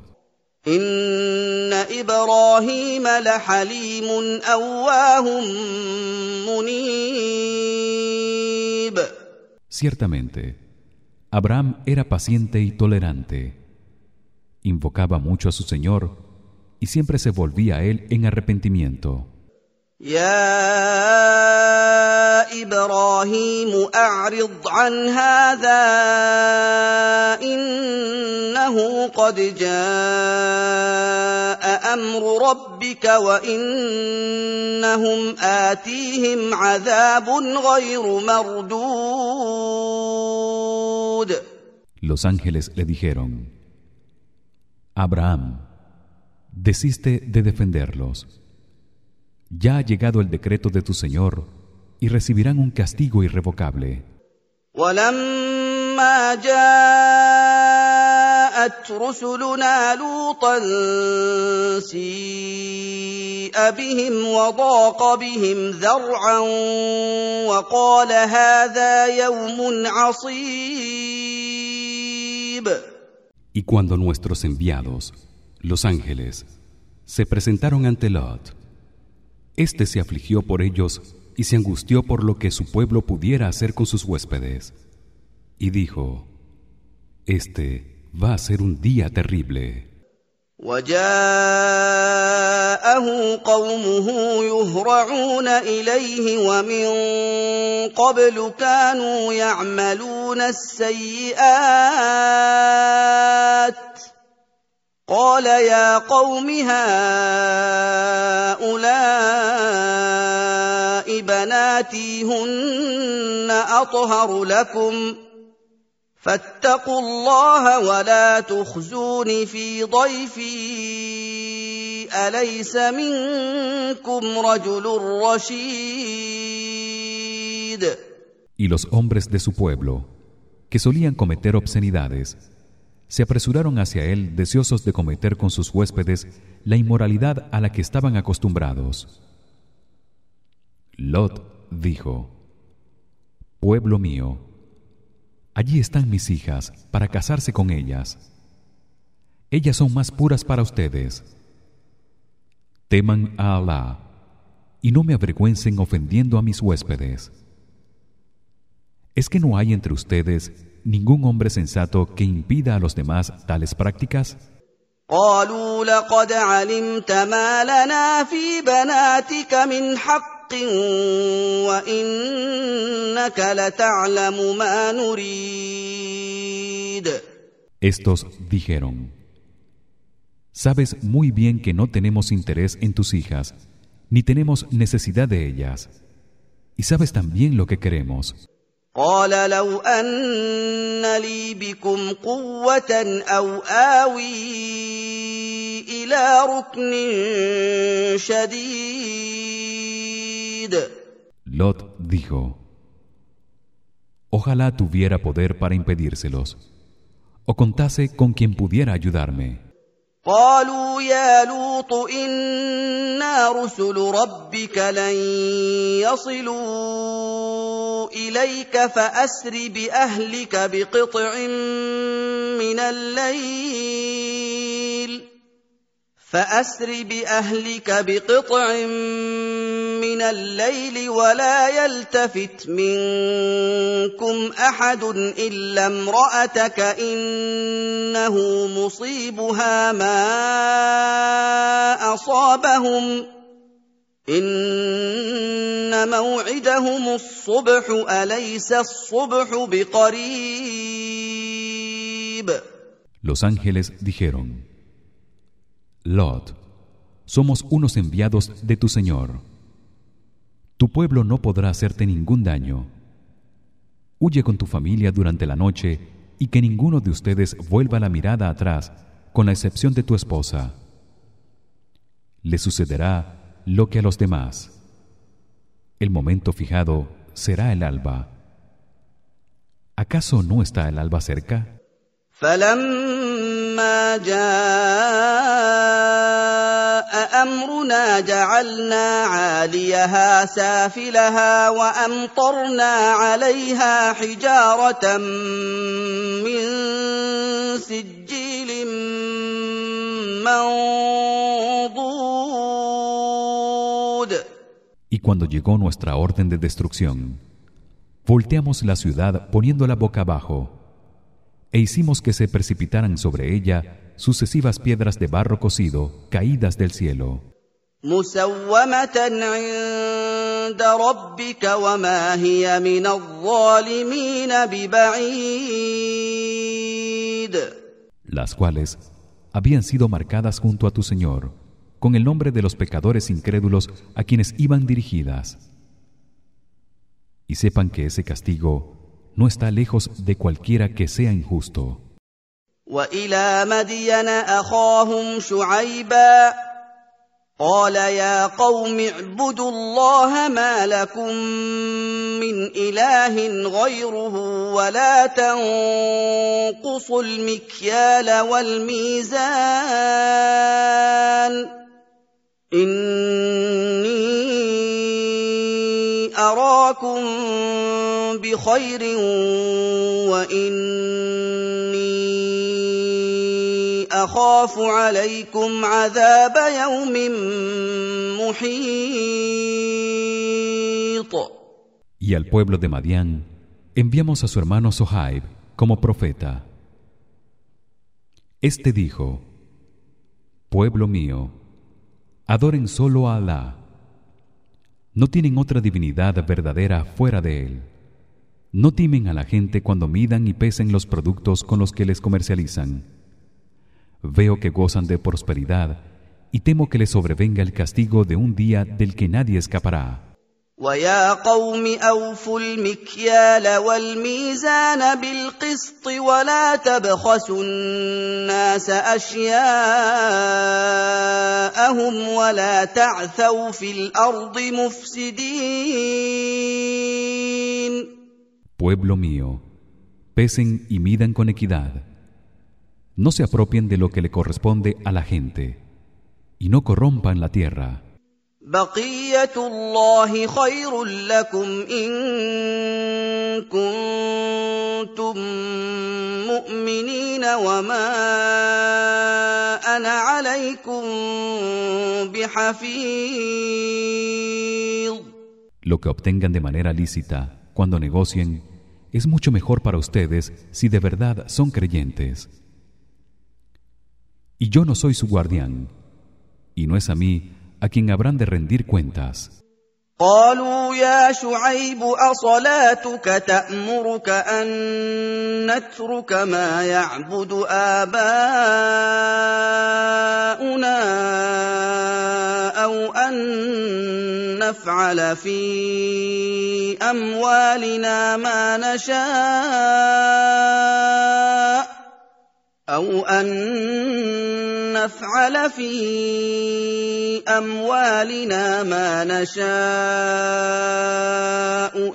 ان ابراهيم لحليم اواه منيب Ciertamente, Abraham era paciente y tolerante. Invocaba mucho a su Señor y siempre se volvía a él en arrepentimiento. يا إبراهيم أعرض عن هذا إنه قد جاء أمر ربك وإنهم آتيهم عذاب غير مردود Los ángeles le dijeron: Abraham, desiste de defenderlos. Ya ha llegado el decreto de tu Señor y recibirán un castigo irrevocable. ولما جاءت رسلنا لوطا سيء بهم وضاق بهم ذرعا وقال هذا يوم عصيب Y cuando nuestros enviados, los ángeles, se presentaron ante Lot, Este se afligió por ellos y se angustió por lo que su pueblo pudiera hacer con sus huéspedes. Y dijo: Este va a ser un día terrible. وجاءه قومه يهرعون اليه ومن قبل كانوا يعملون السيئات قال يا قوم هؤلاء بناتي هن اطهر لكم فاتقوا الله ولا تخزون في ضيفي اليس منكم رجل رشيد. Y los hombres de su pueblo, que solían cometer obscenidades, se apresuraron hacia él deseosos de cometer con sus huéspedes la inmoralidad a la que estaban acostumbrados. Lot dijo Pueblo mío allí están mis hijas para casarse con ellas. Ellas son más puras para ustedes. Teman a Alá y no me avergüencen ofendiendo a mis huéspedes. ¿Es que no hay entre ustedes ningún hombre sensato que impida a los demás tales prácticas? Estos dijeron Sabes muy bien que no tenemos interés en tus hijas ni tenemos necesidad de ellas y sabes también lo que queremos قال لو ان لي بكم قوه او اوي الى ركن شديد Lot dijo Ojalá tuviera poder para impedírselos o contase con quien pudiera ayudarme قالوا يا لوط إنا رسل ربك لن يصلوا إليك فأسر بأهلك بقطع من الليل. فأسر بأهلك بقطع من الليل ولا يلتفت منكم أحد إلا امرأتك إنه مصيبها ما أصابهم. إن موعدهم الصبح أليس الصبح بقريب؟ Los ángeles dijeron Lot somos unos enviados de tu Señor. Tu pueblo no podrá hacerte ningún daño. Huye con tu familia durante la noche y que ninguno de ustedes vuelva la mirada atrás con la excepción de tu esposa. Le sucederá lo que a los demás. El momento fijado será el alba. Acaso no está el alba cerca امرنا جعلنا عاليها سافلها وامطرنا عليها حجاره من سجيل منضود Y cuando llegó nuestra orden de destrucción volteamos la ciudad poniéndola boca abajo e hicimos que se precipitaran sobre ella sucesivas piedras de barro cocido caídas del cielo. Las cuales habían sido marcadas junto a tu Señor con el nombre de los pecadores incrédulos a quienes iban dirigidas. Y sepan que ese castigo no está lejos de cualquiera que sea injusto. والى مدين اخاهم شعيبا قال يا قوم اعبدوا الله ما لكم من اله غيره ولا تنقصوا المكيال والميزان اني اراكم بخير واني اخاف عليكم عذاب يوم محيط Y al pueblo de Madián enviamos a su hermano Sohaib como profeta. Este dijo: Pueblo mío, adoren solo a Alá. No tienen otra divinidad verdadera fuera de él. No timen a la gente cuando midan y pesen los productos con los que les comercializan veo que gozan de prosperidad y temo que les sobrevenga el castigo de un día del que nadie escapará. ويا قوم أوفوا المكيال والميزان بالقسط ولا تبخسوا الناس أشياءهم ولا تعثوا في الأرض مفسدين Pueblo mío, pesen y midan con equidad no se apropien de lo que le corresponde a la gente y no corrompan la tierra بقيه الله خير لكم ان كنتم مؤمنين وما انا عليكم بحفيظ Lo que obtengan de manera lícita cuando negocien es mucho mejor para ustedes si de verdad son creyentes. Y yo no soy su guardián, y no es a mí a quien habrán de rendir cuentas. قالوا يا شعيب أصلاتك تأمرك أن نترك ما يعبد آباؤنا أو أن نفعل في أموالنا ما نشاء أو أن نفعل في أموالنا ما نشاء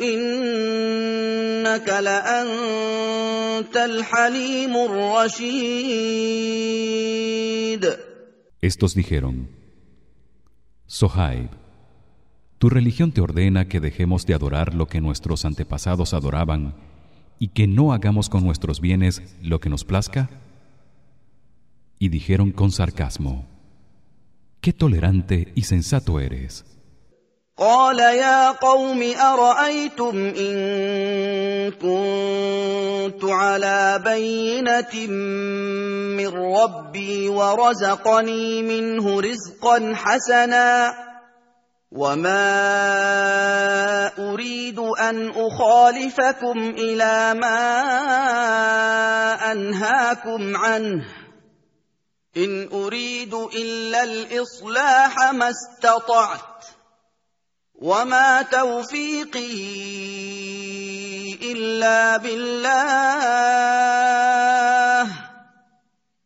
إنك لأنت الحليم الرشيد Estos dijeron: Sohaib, tu religión te ordena que dejemos de adorar lo que nuestros antepasados adoraban y que no hagamos con nuestros bienes lo que nos plazca. Y dijeron con sarcasmo: Qué tolerante y sensato eres. قال يا قوم أرأيتم إن كنت على بينة من ربي ورزقني منه رزقا حسنا وما أريد أن أخالفكم إلى ما أنهاكم عنه إن أريد إلا الإصلاح ما استطعت وما توفيقي إلا بالله.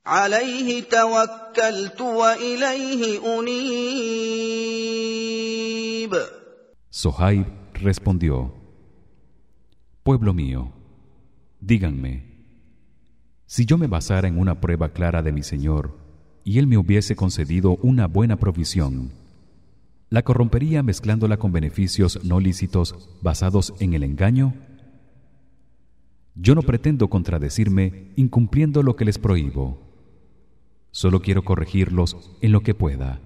عليه توكلت وإليه أنيب. Sohaib respondió: Pueblo mío, díganme, si yo me basara en una prueba clara de mi Señor y él me hubiese concedido una buena provisión, ¿la corrompería mezclándola con beneficios no lícitos basados en el engaño? Yo no pretendo contradecirme incumpliendo lo que les prohíbo. Solo quiero corregirlos en lo que pueda.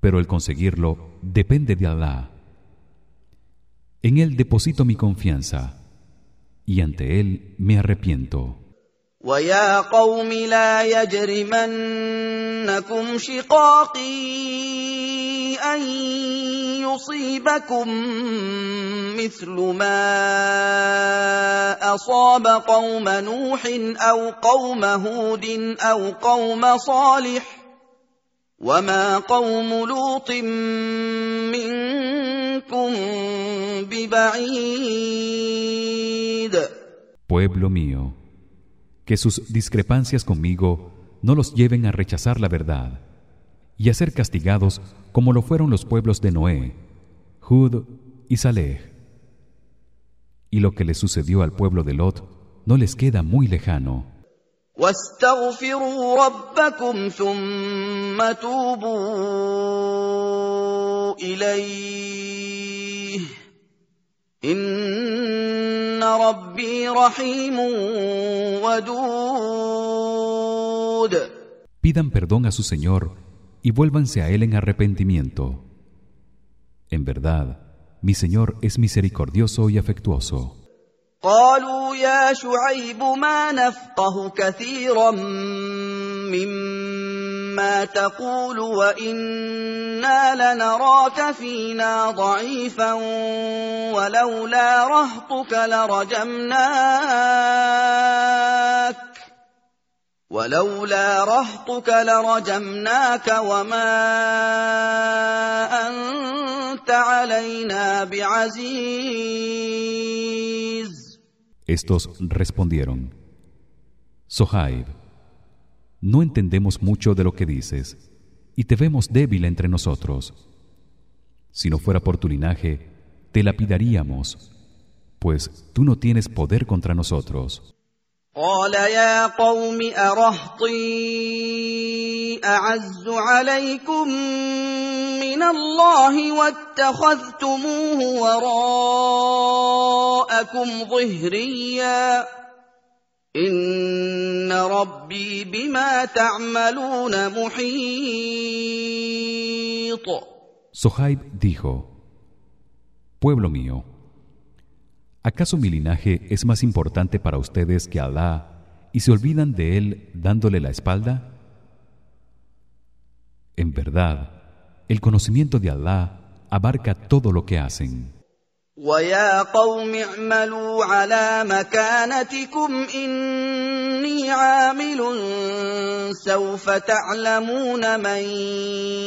Pero el conseguirlo depende de Allah. En él deposito mi confianza y ante él me arrepiento. ويا قوم لا يجرمنكم شقاقي ان يصيبكم مثل ما اصاب قوم نوح أو قوم هود أو قوم صالح وما قوم لوط منكم ببعيد Pueblo mío, que sus discrepancias conmigo no los lleven a rechazar la verdad y a ser castigados como lo fueron los pueblos de Noé, Hud y Saleh. Y lo que le sucedió al pueblo de Lot no les queda muy lejano. واستغفروا ربكم ثم توبوا اليه ان ربي رحيم ودود Pidan perdón a su Señor y vuélvanse a él en arrepentimiento. En verdad, mi Señor es misericordioso y afectuoso. قالوا يا شعيب ما نفقه كثيرا مما تقول وإنا لنراك فينا ضعيفا ولولا رهطك لرجمناك ولولا رهطك لرجمناك وما أنت علينا بعزيز. Estos respondieron: Sohaib, no entendemos mucho de lo que dices y te vemos débil entre nosotros. Si no fuera por tu linaje, te lapidaríamos, pues tú no tienes poder contra nosotros. قال يا قوم أرهطي أعز عليكم من الله واتخذتموه وراءكم ظهريا إن ربي بما تعملون محيط Sohaib dijo Pueblo mío ¿Acaso mi linaje es más importante para ustedes que Alá y se olvidan de él dándole la espalda? En verdad, el conocimiento de Alá abarca todo lo que hacen. ويا قوم اعملوا على مكانتكم إني عامل سوف تعلمون من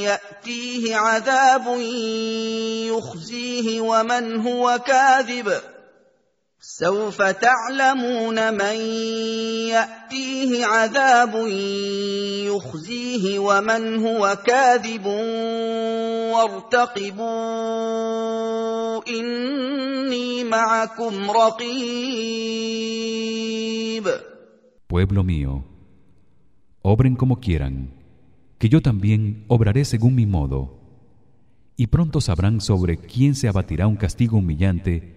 يأتيه عذاب يخزيه ومن هو كاذب سوف تعلمون من ياتيه عذاب يخزيه ومن هو كاذب وارتقبوا اني معكم رقيب Pueblo mío, obren como quieran, que yo también obraré según mi modo, y pronto sabrán sobre quién se abatirá un castigo humillante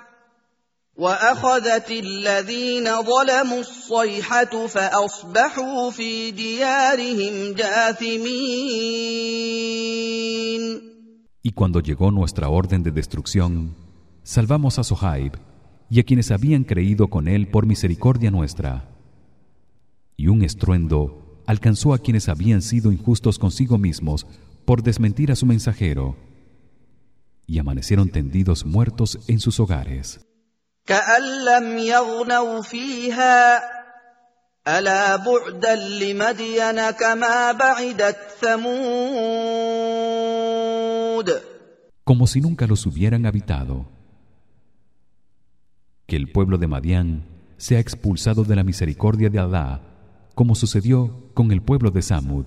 واخذت الذين ظلموا الصيحه فاصبحوا في ديارهم جاثمين Y cuando llegó nuestra orden de destrucción salvamos a Sohaib y a quienes habían creído con él por misericordia nuestra y un estruendo alcanzó a quienes habían sido injustos consigo mismos por desmentir a su mensajero y amanecieron tendidos muertos en sus hogares كأن لم يغنوا فيها ألا بعدا لمدين كما بعدت ثمود como si nunca los hubieran habitado que el pueblo de Madián sea expulsado de la misericordia de Allah como sucedió con el pueblo de Samud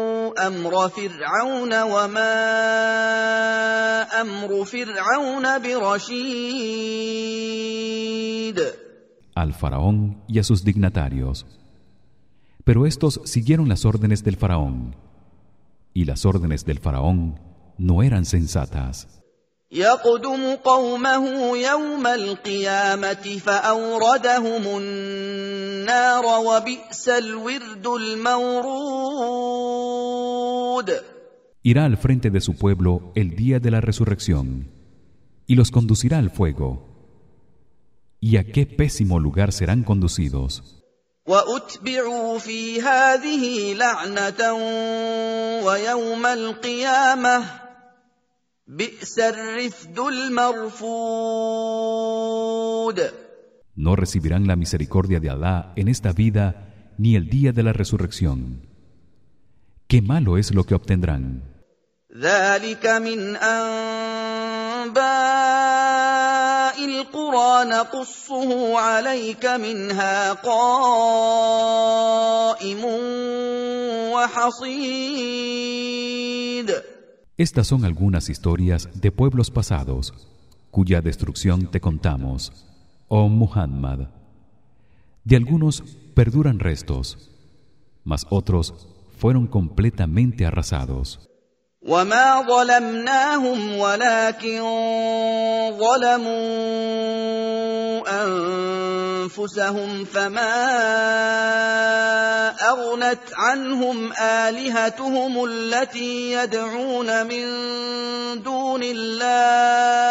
امر فرعون وما امر فرعون برشيد al faraón y a sus dignatarios pero estos siguieron las órdenes del faraón y las órdenes del faraón no eran sensatas يقدم قومه يوم القيامة فأوردهم النار وبئس الورد المورود Irá al frente de su pueblo el día de la resurrección y los conducirá al fuego. ¿Y a qué pésimo lugar serán conducidos? وأتبعوا في هذه لعنة ويوم القيامة بئس الرفد المرفود No recibirán la misericordia de Alá en esta vida ni el día de la resurrección. Qué malo es lo que obtendrán. Estas son algunas historias de pueblos pasados cuya destrucción te contamos, oh Muhammad. De algunos perduran restos, mas otros fueron completamente arrasados. وما ظلمناهم ولكن ظلموا أنفسهم فما أغنت عنهم آلهتهم التي يدعون من دون الله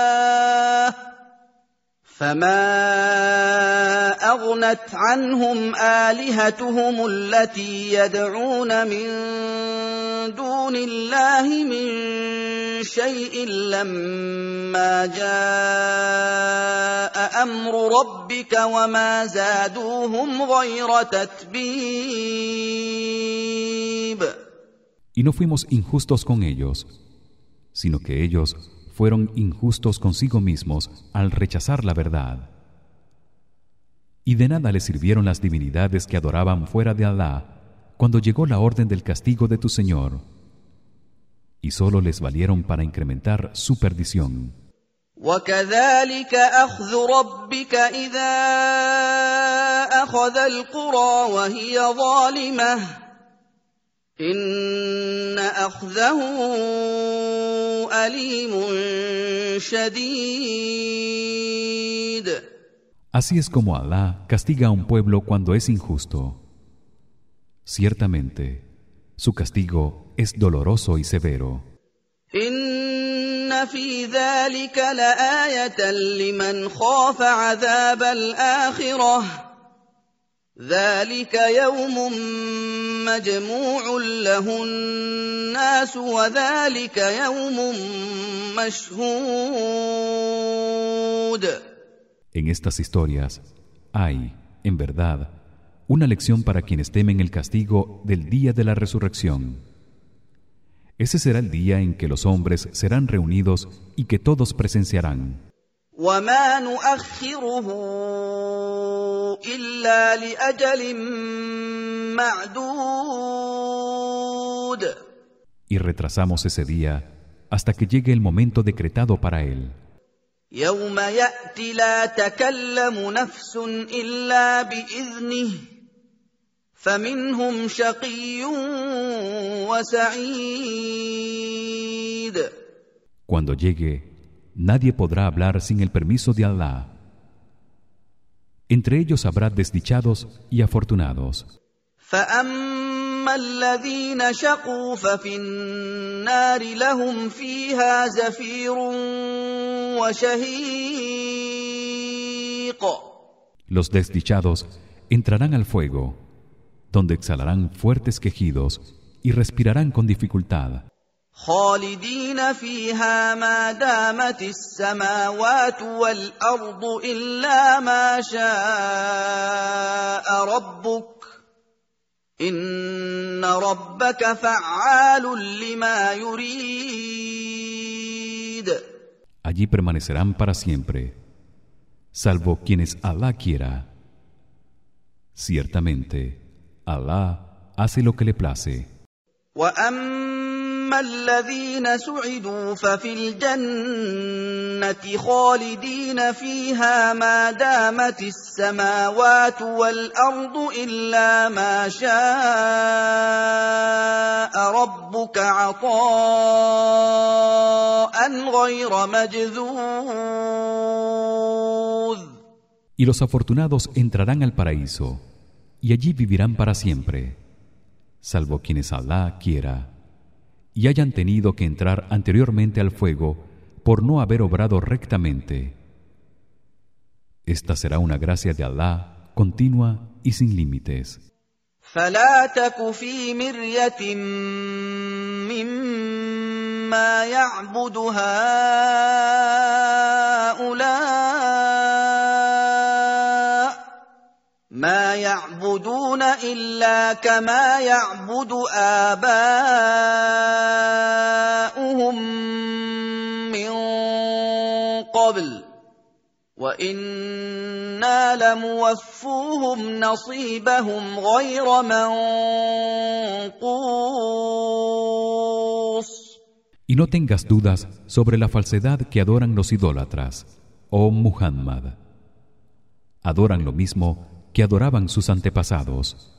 فما أغنت عنهم آلهتهم التي يدعون من دون الله من شيء لما جاء أمر ربك وما زادوهم غير تتبيب Y no fuimos injustos con ellos, sino que ellos fueron injustos consigo mismos al rechazar la verdad. Y de nada les sirvieron las divinidades que adoraban fuera de Alá cuando llegó la orden del castigo de tu Señor. Y solo les valieron para incrementar su perdición. Así es como Alá castiga a un pueblo cuando es injusto. Ciertamente, su castigo es doloroso y severo. ذلك يوم مجموع له الناس وذلك يوم مشهود En estas historias hay, en verdad, una lección para quienes temen el castigo del día de la resurrección. Ese será el día en que los hombres serán reunidos y que todos presenciarán. Y retrasamos ese día hasta que llegue el momento decretado para él. Cuando llegue nadie podrá hablar sin el permiso de Allah entre ellos habrá desdichados y afortunados. los desdichados entrarán al fuego donde exhalarán fuertes quejidos y respirarán con dificultad خالدين فيها ما دامت السماوات والارض الا ما شاء ربك ان ربك فعال لما يريد Allí permanecerán para siempre salvo quienes Allah quiera Ciertamente Allah hace lo que le place واما الذين سعدوا ففي الجنه خالدين فيها ما دامت السماوات والارض الا ما شاء ربك عطاء غير مجذوذ Y los afortunados entrarán al paraíso y allí vivirán para siempre salvo quienes Allah quiera y hayan tenido que entrar anteriormente al fuego por no haber obrado rectamente. Esta será una gracia de Allah continua y sin límites. ما يعبدون الا كما يعبد اباؤهم من قبل وانا لموفوهم نصيبهم غير منقوص Y no tengas dudas sobre la falsedad que adoran los idólatras, oh Muhammad. Adoran lo mismo que adoraban sus antepasados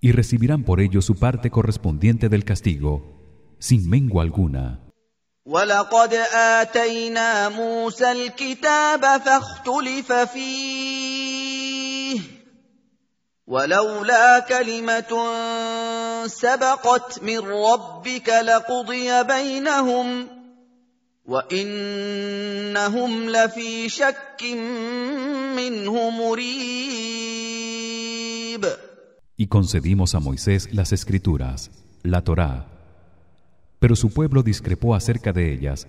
y recibirán por ello su parte correspondiente del castigo sin mengua alguna ولقد آتينا موسى الكتاب فاختلف فيه ولولا كلمة سبقت من ربك لقضي بينهم وإنهم لفي شك منه مريب Y concedimos a Moisés las escrituras, la Torá. Pero su pueblo discrepó acerca de ellas,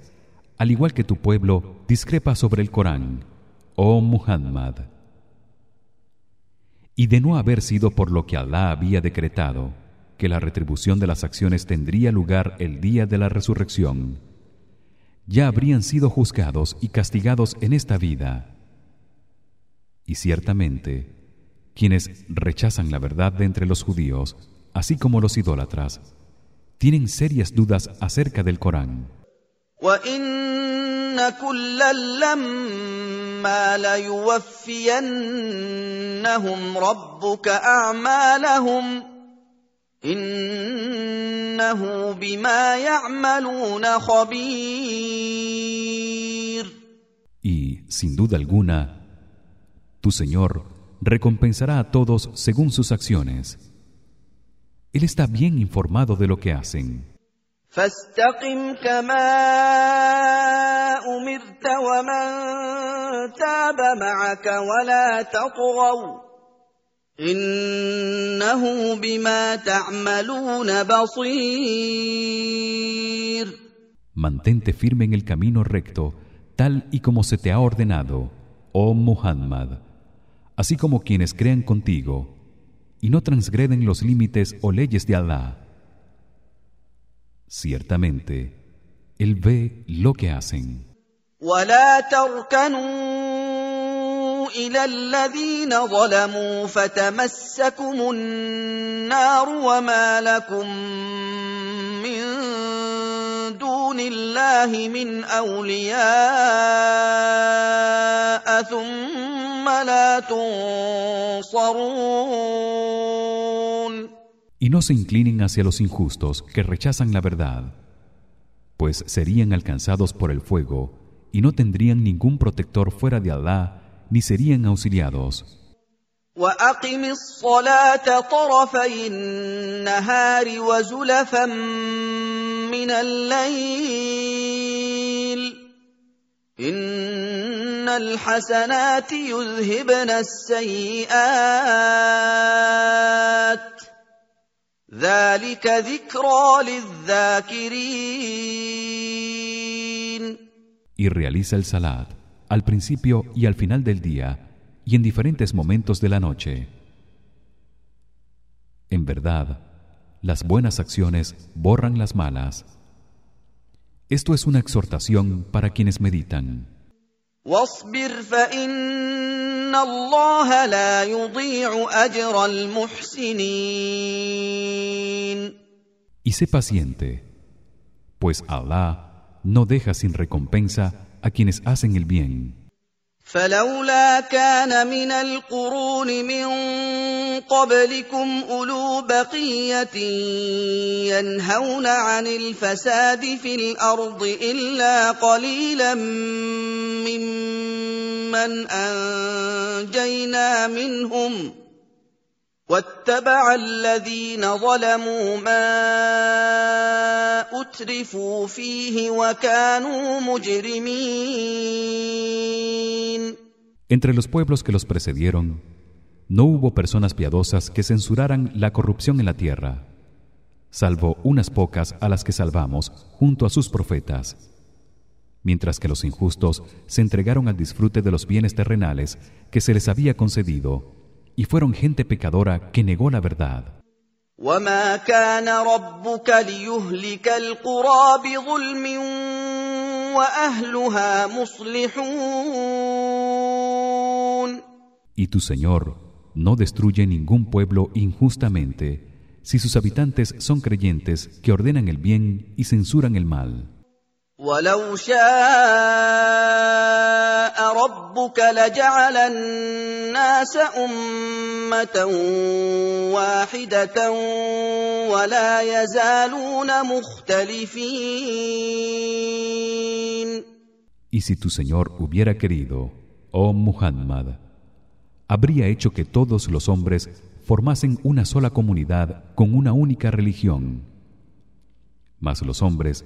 al igual que tu pueblo discrepa sobre el Corán, oh Muhammad. Y de no haber sido por lo que Alá había decretado, que la retribución de las acciones tendría lugar el día de la resurrección, ya habrían sido juzgados y castigados en esta vida. Y ciertamente, quienes rechazan la verdad de entre los judíos, así como los idólatras, tienen serias dudas acerca del Corán. Y sin duda alguna tu Señor recompensará a todos según sus acciones. Él está bien informado de lo que hacen. Mantente firme en el camino recto, tal y como se te ha ordenado, oh Muhammad así como quienes crean contigo y no transgreden los límites o leyes de Allah. Ciertamente, él ve lo que hacen. ولا تركنوا إلى الذين ظلموا فتمسكم النار وما لكم من دون الله من أولياء ثم Y no se inclinen hacia los injustos que rechazan la verdad, pues serían alcanzados por el fuego y no tendrían ningún protector fuera de Allah ni serían auxiliados. الحسنات يذهبن السيئات ذلك ذكرى للذاكرين Y realiza el salat al principio y al final del día y en diferentes momentos de la noche. En verdad, las buenas acciones borran las malas. Esto es una exhortación para quienes meditan. Y sé paciente, pues Allah no deja sin recompensa a quienes hacen el bien. فلولا كان من القرون من قبلكم اولو بقيه ينهون عن الفساد في الأرض الا قليلا ممن انجينا منهم واتبع الذين ظلموا ما اترفوا فيه وكانوا مجرمين Entre los pueblos que los precedieron no hubo personas piadosas que censuraran la corrupción en la tierra salvo unas pocas a las que salvamos junto a sus profetas mientras que los injustos se entregaron al disfrute de los bienes terrenales que se les había concedido y fueron gente pecadora que negó la verdad. Y tu Señor no destruye ningún pueblo injustamente si sus habitantes son creyentes que ordenan el bien y censuran el mal. ولو شاء ربك لجعل الناس امه واحده ولا يزالون مختلفين Y si tu Señor hubiera querido, oh Muhammad, habría hecho que todos los hombres formasen una sola comunidad con una única religión mas los hombres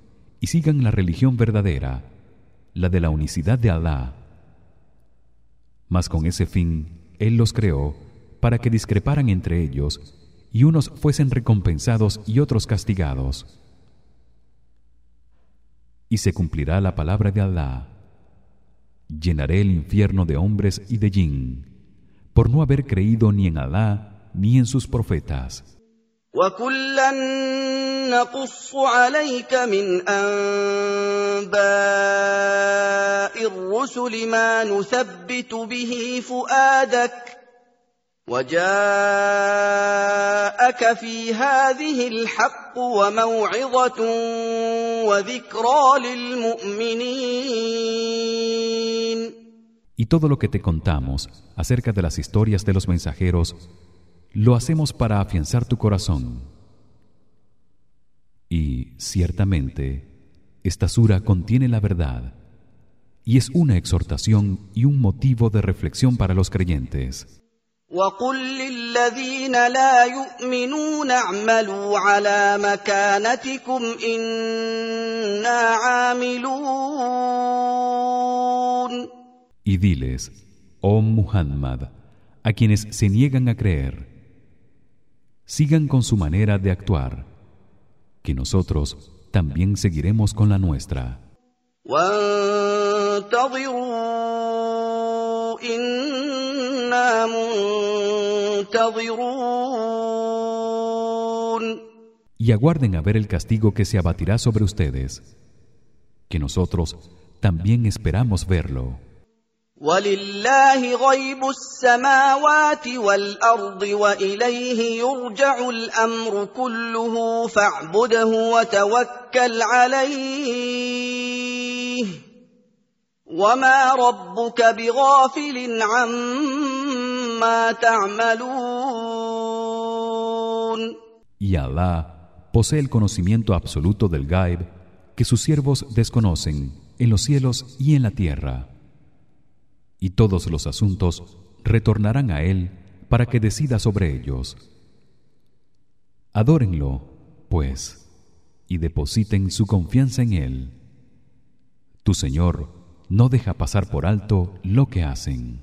y sigan la religión verdadera la de la unicidad de Allah mas con ese fin él los creó para que discreparan entre ellos y unos fuesen recompensados y otros castigados. Y se cumplirá la palabra de Allah llenaré el infierno de hombres y de jin por no haber creído ni en Allah ni en sus profetas وكلا نقص عليك من انباء الرسل ما نثبت به فؤادك وجاءك في هذه الحق وموعظه وذكرى للمؤمنين. Y todo lo que te contamos acerca de las historias de los mensajeros lo hacemos para afianzar tu corazón y ciertamente esta sura contiene la verdad y es una exhortación y un motivo de reflexión para los creyentes وقل للذين لا يؤمنون اعملوا على مكانتكم انا عاملون y diles oh Muhammad a quienes se niegan a creer sigan con su manera de actuar que nosotros también seguiremos con la nuestra. y aguarden a ver el castigo que se abatirá sobre ustedes que nosotros también esperamos verlo. ولله غيب السماوات والارض واليه يرجع الامر كله فاعبده وتوكل عليه وما ربك بغافل عما تعملون y Allah posee el conocimiento absoluto del gaib que sus siervos desconocen en los cielos y en la tierra y todos los asuntos retornarán a él para que decida sobre ellos. Adórenlo pues y depositen su confianza en él. Tu señor no deja pasar por alto lo que hacen